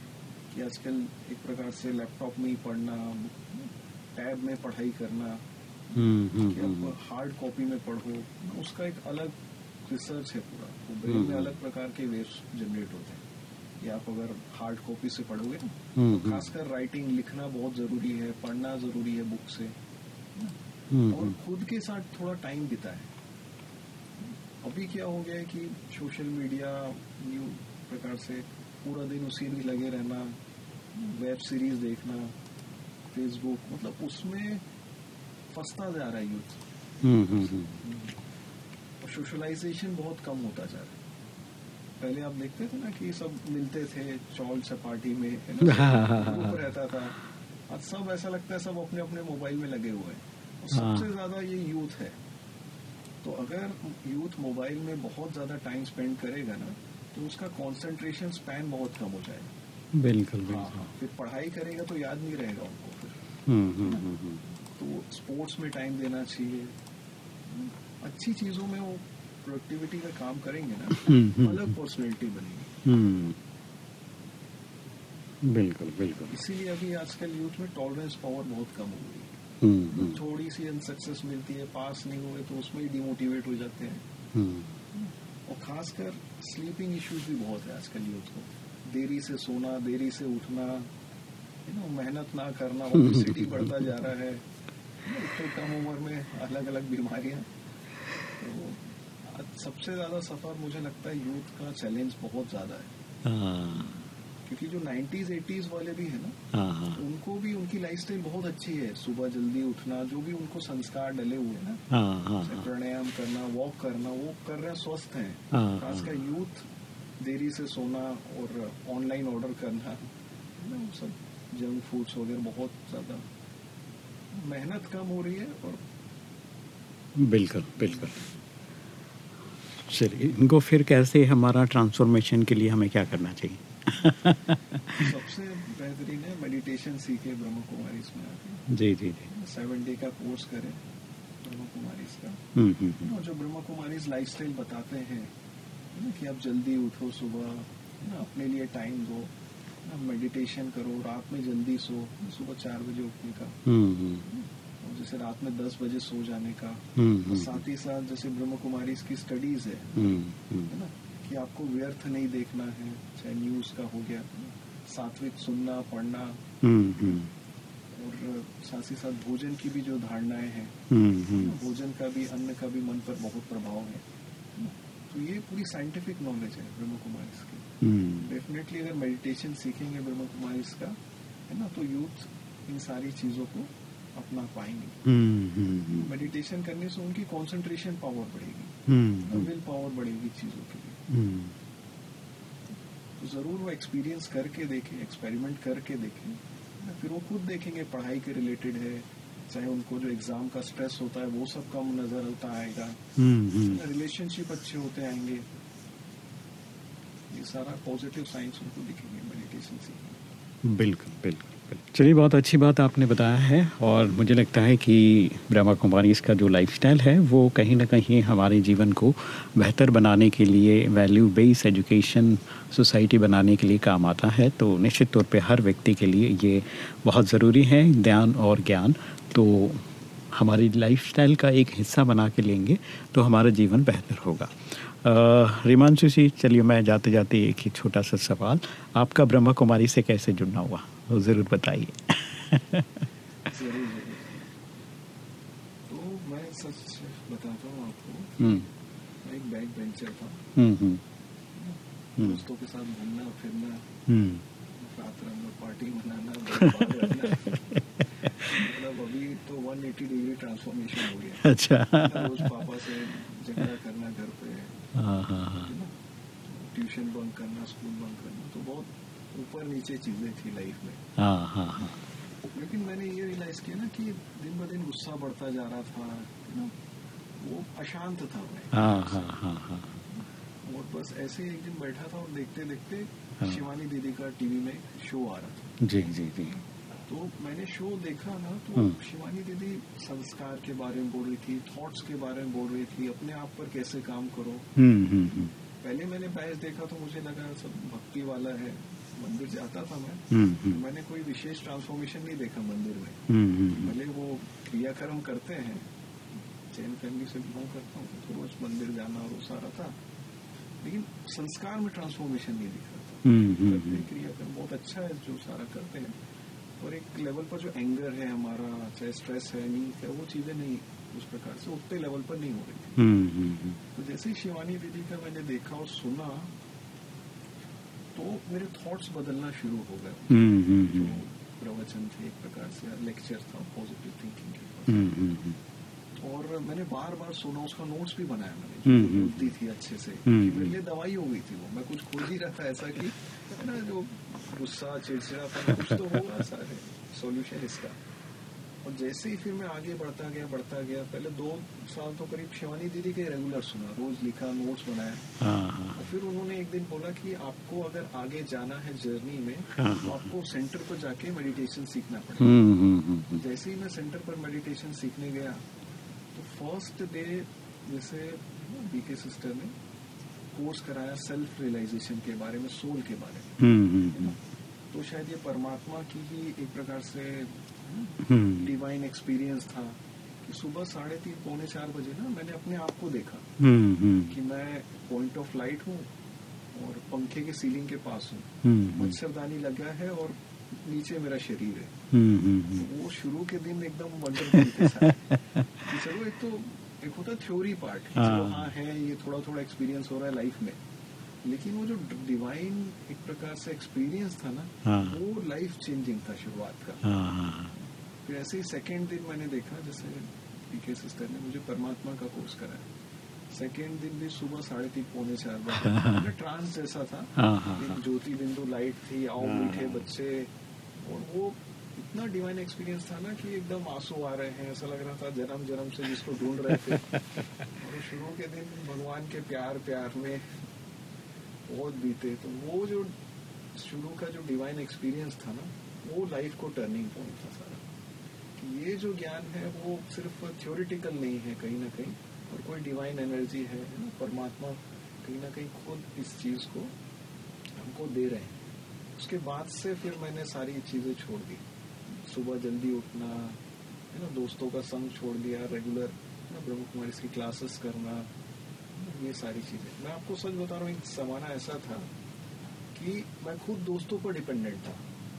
कि आजकल एक प्रकार से लैपटॉप में ही पढ़ना टैब में पढ़ाई करना हम्म, हम्म, कि हम्म, आप हार्ड कॉपी में पढ़ो। उसका एक अलग रिसर्च है पूरा। तो ब्रेन में हम्म। अलग प्रकार के वेव्स जनरेट होते हैं। कि आप अगर हार्ड कॉपी से पढ़ोगे ना हम्म, तो खासकर राइटिंग लिखना बहुत ज़रूरी है पढ़ना ज़रूरी है बुक से। हम्म, और हम्म, खुद के साथ थोड़ा टाइम बिताए। अभी क्या हो गया है कि सोशल मीडिया न्यू प्रकार से पूरा दिन उसी में लगे रहना वेब सीरीज़ देखना फेसबुक मतलब उसमें फंसता जा रहा है यूथ हम्म, हम्म, हम्म, और सोशलाइजेशन बहुत कम होता जा रहा है। पहले आप देखते थे ना कि सब मिलते थे चौल चपाटी में है हाँ, हाँ, हाँ, हाँ। रहता था। आज सब ऐसा लगता है सब अपने अपने मोबाइल में लगे हुए हैं। सबसे ज़्यादा ये यूथ है। तो अगर यूथ मोबाइल में बहुत ज़्यादा टाइम स्पेंड करेगा ना तो उसका कॉन्सेंट्रेशन स्पैन बहुत कम हो जाएगा। बिल्कुल हाँ बिल्कुल। फिर पढ़ाई करेगा तो याद नहीं रहेगा उनको फिर। हम्म हम्म हम्म। तो स्पोर्ट्स में टाइम देना चाहिए। अच्छी चीज़ों में वो प्रोडक्टिविटी का काम करेंगे ना अलग। पर्सनैलिटी बनेगी। बिल्कुल बिल्कुल। इसीलिए अभी आजकल यूथ में टॉलरेंस पावर बहुत कम हो गई है। थोड़ी सी अनसक्सेस मिलती है पास नहीं हुए तो उसमें ही डिमोटिवेट हो जाते हैं। हम्म। और खासकर स्लीपिंग इश्यूज़ भी बहुत है आजकल यूथ को। देरी से सोना देरी से उठना यू नो मेहनत ना करना ओबेसिटी बढ़ता जा रहा है। तो कम उम्र में अलग अलग बीमारियाँ। तो सबसे ज़्यादा सफ़र मुझे लगता है यूथ का चैलेंज बहुत ज़्यादा है। हाँ। क्योंकि जो 90s 80s वाले भी है ना हाँ हाँ। उनको भी उनकी लाइफस्टाइल बहुत अच्छी है। सुबह जल्दी उठना जो भी उनको संस्कार डले हुए हैं ना। हाँ प्राणायाम करना वॉक करना वो कर रहे हैं स्वस्थ हैं। खासकर। यूथ देरी से सोना और ऑनलाइन ऑर्डर करना है ना वो सब जंक फूड्स वगैरह बहुत ज़्यादा। मेहनत कम हो रही है और बिल्कुल बिल्कुल। चलिए इनको फिर कैसे हमारा ट्रांसफॉर्मेशन के लिए हमें क्या करना चाहिए? सबसे बेहतरीन है मेडिटेशन सीखे ब्रह्म कुमारी इसमें आके। जी जी जी। सेवन डे का कोर्स करें ब्रह्म कुमारी का हम्म हम्म हम्म, और जो ब्रह्मा कुमारी लाइफस्टाइल बताते हैं ना, कि आप जल्दी उठो सुबह ना अपने लिए टाइम दो ना मेडिटेशन करो रात में जल्दी सो सुबह चार बजे उठने का। हम्म हम्म। और जैसे रात में दस बजे सो जाने का। हम्म, हम्म, साथ ही साथ जैसे ब्रह्म कुमारी की स्टडीज़ हम्म, हम्म, है ना कि आपको व्यर्थ नहीं देखना है चाहे न्यूज़ का हो गया सात्विक सुनना पढ़ना। हम्म, हम्म, और साथ ही साथ भोजन की भी जो धारणाएँ हैं हम्म, भोजन का भी अन्न का भी मन पर बहुत प्रभाव है। तो ये पूरी साइंटिफिक नॉलेज है ब्रह्म कुमारी की डेफिनेटली अगर मेडिटेशन सीखेंगे ब्रह्म कुमारी का है ना तो यूथ इन सारी चीज़ों को अपना पाएँगे। मेडिटेशन करने से उनकी कंसंट्रेशन पावर बढ़ेगी। विल पावर बढ़ेगी चीज़ों के लिए। तो ज़रूर वो एक्सपीरियंस करके देखें एक्सपेरिमेंट करके देखें। फिर वो खुद देखेंगे पढ़ाई के रिलेटेड है चाहे उनको जो एग्ज़ाम का स्ट्रेस होता है वो सब कम नज़र आता आएगा। हम्म, हम्म, रिलेशनशिप अच्छे होते आएँगे। ये सारा पॉजिटिव साइंस उनको दिखेंगे मेडिटेशन से बिल्कुल बिल्कुल। चलिए, बहुत अच्छी बात आपने बताया है और मुझे लगता है कि ब्रह्मा कुमारी इसका जो लाइफस्टाइल है, वो कहीं ना कहीं हमारे जीवन को बेहतर बनाने के लिए वैल्यू बेस्ड एजुकेशन सोसाइटी बनाने के लिए काम आता है। तो निश्चित तौर पे हर व्यक्ति के लिए ये बहुत ज़रूरी है, ध्यान और ज्ञान। तो हमारी लाइफस्टाइल का एक हिस्सा बना के लेंगे तो हमारा जीवन बेहतर होगा। रिमांशु जी, चलिए, मैं जाते जाते एक ही छोटा सा सवाल। आपका ब्रह्मा कुमारी से कैसे जुड़ना हुआ? वो ज़रूर बताइए। तो मैं सच बताता हूँ आपको। हम्म, मैं एक बैक बेंचर था। हम्म, हम्म, दोस्तों के साथ घूमना फिरना रात रात में पार्टी मनाना मतलब अभी तो 180 डिग्री ट्रांसफॉर्मेशन हो गया। अच्छा। रोज पापा से झगड़ा करना घर पे। हाँ हाँ हाँ। ट्यूशन बंक करना स्कूल बंक करना तो बहुत ऊपर नीचे चीज़ें थी लाइफ में हाँ हाँ हाँ। लेकिन मैंने ये रियलाइज़ किया ना कि दिन ब दिन गुस्सा बढ़ता जा रहा था know, वो अशांत था मैं हाँ हाँ हाँ हाँ। और बस ऐसे ही एक दिन बैठा था और देखते देखते हाँ। शिवानी दीदी का टीवी में शो आ रहा था। जी जी जी। तो मैंने शो देखा ना तो। शिवानी दीदी संस्कार के बारे में बोल रही थी थॉट्स के बारे में बोल रही थी अपने आप पर कैसे काम करो। हम्म हम्म हम्म। पहले मैंने बहस देखा तो मुझे लगा सब भक्ति वाला है। मंदिर जाता था मैं हम्म हम्म। मैंने कोई विशेष ट्रांसफॉर्मेशन नहीं देखा मंदिर में। हम्म भले वो क्रियाकर्म करते हैं चैन फैमिली से बिलोंग करता हूँ तो रोज मंदिर जाना और वो सारा था लेकिन संस्कार में ट्रांसफॉर्मेशन नहीं दिख रहा था क्रियाकर्म बहुत अच्छा है जो सारा करते हैं और एक लेवल पर जो एंगर है हमारा चाहे स्ट्रेस है नहीं है वो चीज़ें नहीं उस प्रकार से उतने लेवल पर नहीं हो रही थी। तो जैसे ही शिवानी दीदी का मैंने देखा और सुना तो मेरे थॉट्स बदलना शुरू हो गए। हम्म हम्म जो हम्म। प्रवचन थे एक प्रकार से लेक्चर था पॉजिटिव थिंकिंग के और मैंने बार बार सुना उसका नोट्स भी बनाया मैंने दी। बोलती थी अच्छे से। मेरे। लिए दवाई हो गई थी वो। मैं कुछ खोज ही रहा था ऐसा कि है ना जो गुस्सा चिड़चिड़ापन कुछ तो होगा सारे। सोल्यूशन इसका। और जैसे ही फिर मैं आगे बढ़ता गया बढ़ता गया पहले दो साल तो करीब शिवानी दीदी के रेगुलर सुना रोज लिखा नोट्स बनाया। हाँ हाँ। और फिर उन्होंने एक दिन बोला कि आपको अगर आगे जाना है जर्नी में हाँ, तो आपको सेंटर पर जाके मेडिटेशन सीखना पड़ेगा। हम्म हम्म हम्म, हम्म। जैसे ही मैं सेंटर पर मेडिटेशन सीखने गया तो फ़र्स्ट डे जैसे बीके सिस्टर ने कोर्स कराया सेल्फ रियलाइजेशन के बारे में सोल के बारे में। तो शायद ये परमात्मा की ही एक प्रकार से डिवाइन एक्सपीरियंस था। कि सुबह साढ़े तीन पौने चार बजे ना मैंने अपने आप को देखा। हम्म हम्म। कि मैं पॉइंट ऑफ़ लाइट हूँ और पंखे के सीलिंग के पास हूँ। हम्म मच्छरदानी लगा है और नीचे मेरा शरीर है। हम्म हम्म तो वो शुरू के दिन एकदम वंडरफुल कि चलो एक तो एक होता थ्योरी पार्ट चलो हाँ। हाँ है ये थोड़ा थोड़ा एक्सपीरियंस हो रहा है लाइफ में। लेकिन वो जो डिवाइन एक प्रकार से एक्सपीरियंस था ना हाँ। वो लाइफ चेंजिंग था शुरुआत का। हाँ। फिर ऐसे ही सेकेंड दिन मैंने देखा जैसे पीके सिस्टर ने मुझे परमात्मा का कोर्स कराया सेकेंड दिन भी सुबह साढ़े तीन पौने चार बजे। ट्रांस जैसा था। हाँ, हाँ, एक हाँ। ज्योति बिंदु लाइट थी आओ मीठे। बच्चे। और वो इतना डिवाइन एक्सपीरियंस था ना कि एकदम आँसू आ रहे हैं ऐसा लग रहा था जन्म जन्म से जिसको ढूंढ रहे थे। और शुरू के दिन भगवान के प्यार प्यार में बहुत बीते। तो वो जो शुरू का जो डिवाइन एक्सपीरियंस था ना वो लाइफ को टर्निंग पॉइंट था सारा। कि ये जो ज्ञान है वो सिर्फ़ थ्योरिटिकल नहीं है कहीं ना कहीं, और कोई डिवाइन एनर्जी है ना? परमात्मा कहीं ना कहीं खुद इस चीज़ को हमको दे रहे हैं। उसके बाद से फिर मैंने सारी चीज़ें छोड़ दी। सुबह जल्दी उठना, है ना? दोस्तों का संग छोड़ दिया रेगुलर ना? ब्रह्म कुमारी की क्लासेस करना, ये सारी चीज़ें। मैं आपको सच बता रहा हूँ, एक जमाना ऐसा था कि मैं खुद दोस्तों पर डिपेंडेंट था।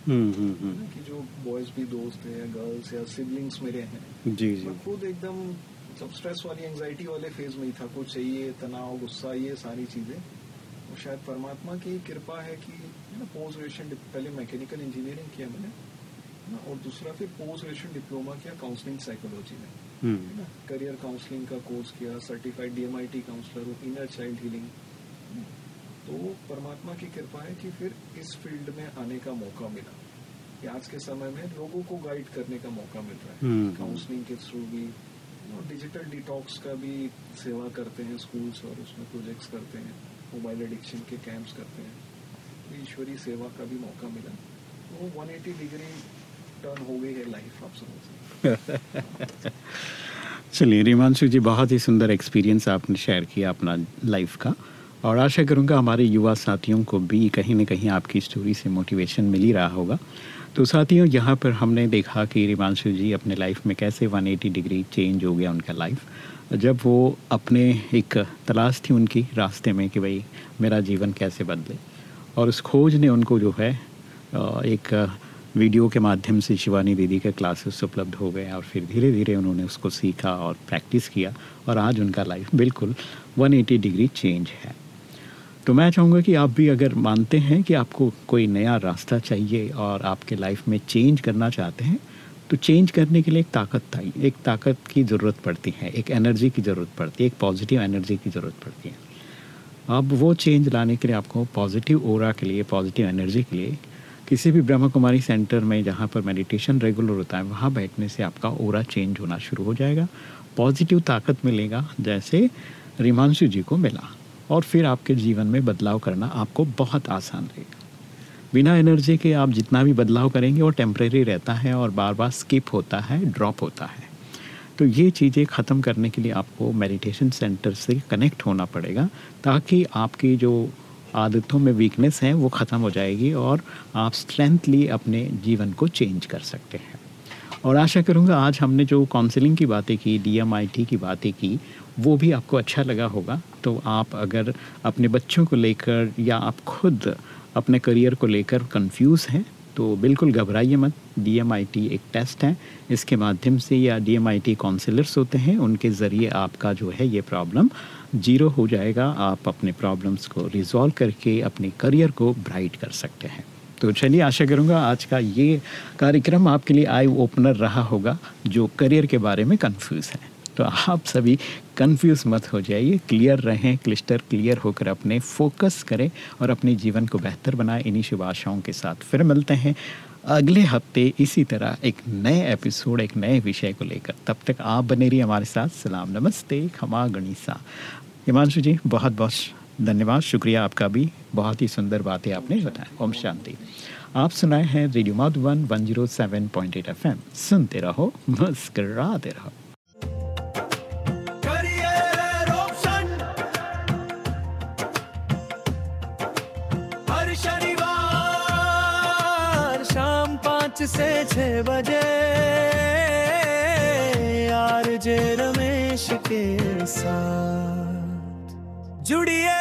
हम्म हम्म हम्म। कि जो बॉयज़ भी दोस्त हैं गर्ल्स या सिबलिंग्स मेरे हैं जी जी। खुद एकदम मतलब स्ट्रेस वाली एंजाइटी वाले फ़ेज़ में ही था। कुछ चाहिए तनाव गुस्सा ये सारी चीज़ें। और शायद परमात्मा की कृपा है कि ना पोस्ट ग्रेजुएशन पहले मैकेनिकल इंजीनियरिंग किया मैंने ना और दूसरा फिर पोस्ट ग्रेजुएशन डिप्लोमा किया काउंसलिंग साइकोलॉजी में है ना। करियर काउंसलिंग का कोर्स किया सर्टिफाइड डीएमआईटी काउंसलर हूँ इनर चाइल्ड हीलिंग तो परमात्मा की कृपा है कि फिर इस फ़ील्ड में आने का मौका मिला। कि आज के समय में लोगों को गाइड करने का मौका मिल रहा हम्म। है काउंसलिंग के थ्रू भी डिजिटल डिटॉक्स का भी सेवा करते हैं स्कूल्स और उसमें प्रोजेक्ट्स करते हैं। मोबाइल एडिक्शन के कैंप्स करते हैं। तो ईश्वरी सेवा का भी मौका मिला। वो 180 डिग्री टर्न हो गई है लाइफ आप समझ चलिए रिमांशु जी बहुत ही सुंदर एक्सपीरियंस आपने शेयर किया अपना लाइफ का। और आशा करूँगा हमारे युवा साथियों को भी कहीं ना कहीं आपकी स्टोरी से मोटिवेशन मिल ही रहा होगा। तो साथियों, यहाँ पर हमने देखा कि रिमांशु जी अपने लाइफ में कैसे 180 डिग्री चेंज हो गया उनका लाइफ जब वो अपने एक तलाश थी उनकी रास्ते में कि भाई, मेरा जीवन कैसे बदले। और उस खोज ने उनको जो है एक वीडियो के माध्यम से शिवानी दीदी के क्लासेस उपलब्ध हो गए और फिर धीरे धीरे उन्होंने उसको सीखा और प्रैक्टिस किया और आज उनका लाइफ बिल्कुल 180 डिग्री चेंज है। तो मैं चाहूँगा कि आप भी अगर मानते हैं कि आपको कोई नया रास्ता चाहिए और आपके लाइफ में चेंज करना चाहते हैं तो चेंज करने के लिए एक ताकत चाहिए एक ताकत की ज़रूरत पड़ती है, एक एनर्जी की ज़रूरत पड़ती है, एक पॉजिटिव एनर्जी की ज़रूरत पड़ती है। अब वो चेंज लाने के लिए आपको पॉजिटिव ओरा के लिए पॉजिटिव एनर्जी के लिए किसी भी ब्रह्मा कुमारी सेंटर में जहाँ पर मेडिटेशन रेगुलर होता है, वहाँ बैठने से आपका ओरा चेंज होना शुरू हो जाएगा। पॉजिटिव ताकत मिलेगा, जैसे रिमांशु जी को मिला। और फिर आपके जीवन में बदलाव करना आपको बहुत आसान रहेगा। बिना एनर्जी के आप जितना भी बदलाव करेंगे, वो टेम्परेरी रहता है और बार बार स्किप होता है ड्रॉप होता है। तो ये चीज़ें ख़त्म करने के लिए आपको मेडिटेशन सेंटर से कनेक्ट होना पड़ेगा, ताकि आपकी जो आदतों में वीकनेस है, वो ख़त्म हो जाएगी और आप स्ट्रेंथली अपने जीवन को चेंज कर सकते हैं। और आशा करूँगा आज हमने जो काउंसलिंग की बातें की डीएमआईटी की बातें की वो भी आपको अच्छा लगा होगा। तो आप अगर अपने बच्चों को लेकर या आप खुद अपने करियर को लेकर कंफ्यूज हैं तो बिल्कुल घबराइए मत। डीएमआईटी एक टेस्ट है। इसके माध्यम से या डी काउंसलर्स होते हैं, उनके ज़रिए आपका जो है ये प्रॉब्लम ज़ीरो हो जाएगा। आप अपने प्रॉब्लम्स को रिजॉल्व करके अपने करियर को ब्राइट कर सकते हैं। तो चलिए आशा करूँगा आज का ये कार्यक्रम आपके लिए आई ओपनर रहा होगा, जो करियर के बारे में कन्फ्यूज़ है। तो आप सभी कंफ्यूज मत हो जाइए क्लियर रहें क्लिस्टर क्लियर होकर अपने फोकस करें और अपने जीवन को बेहतर बनाएँ इन्हीं शुभ आशाओं के साथ। फिर मिलते हैं अगले हफ़्ते, इसी तरह एक नए एपिसोड एक नए विषय को लेकर। तब तक आप बने रहिए हमारे साथ। सलाम, नमस्ते, खमा गणिसा। हिमांशु जी, बहुत बहुत धन्यवाद। शुक्रिया आपका भी। बहुत ही सुंदर बातें आपने बताया ओम शांति। आप सुनाए हैं रेडियो माधुबन 107.8 एफएम सुनते रहो, मुस्कराते रहो। से छह बजे आरजे रमेश के साथ। जुड़िए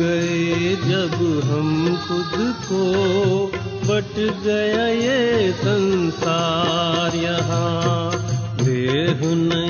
गए जब हम खुद को बट गया ये संसार यहाँ। देह नहीं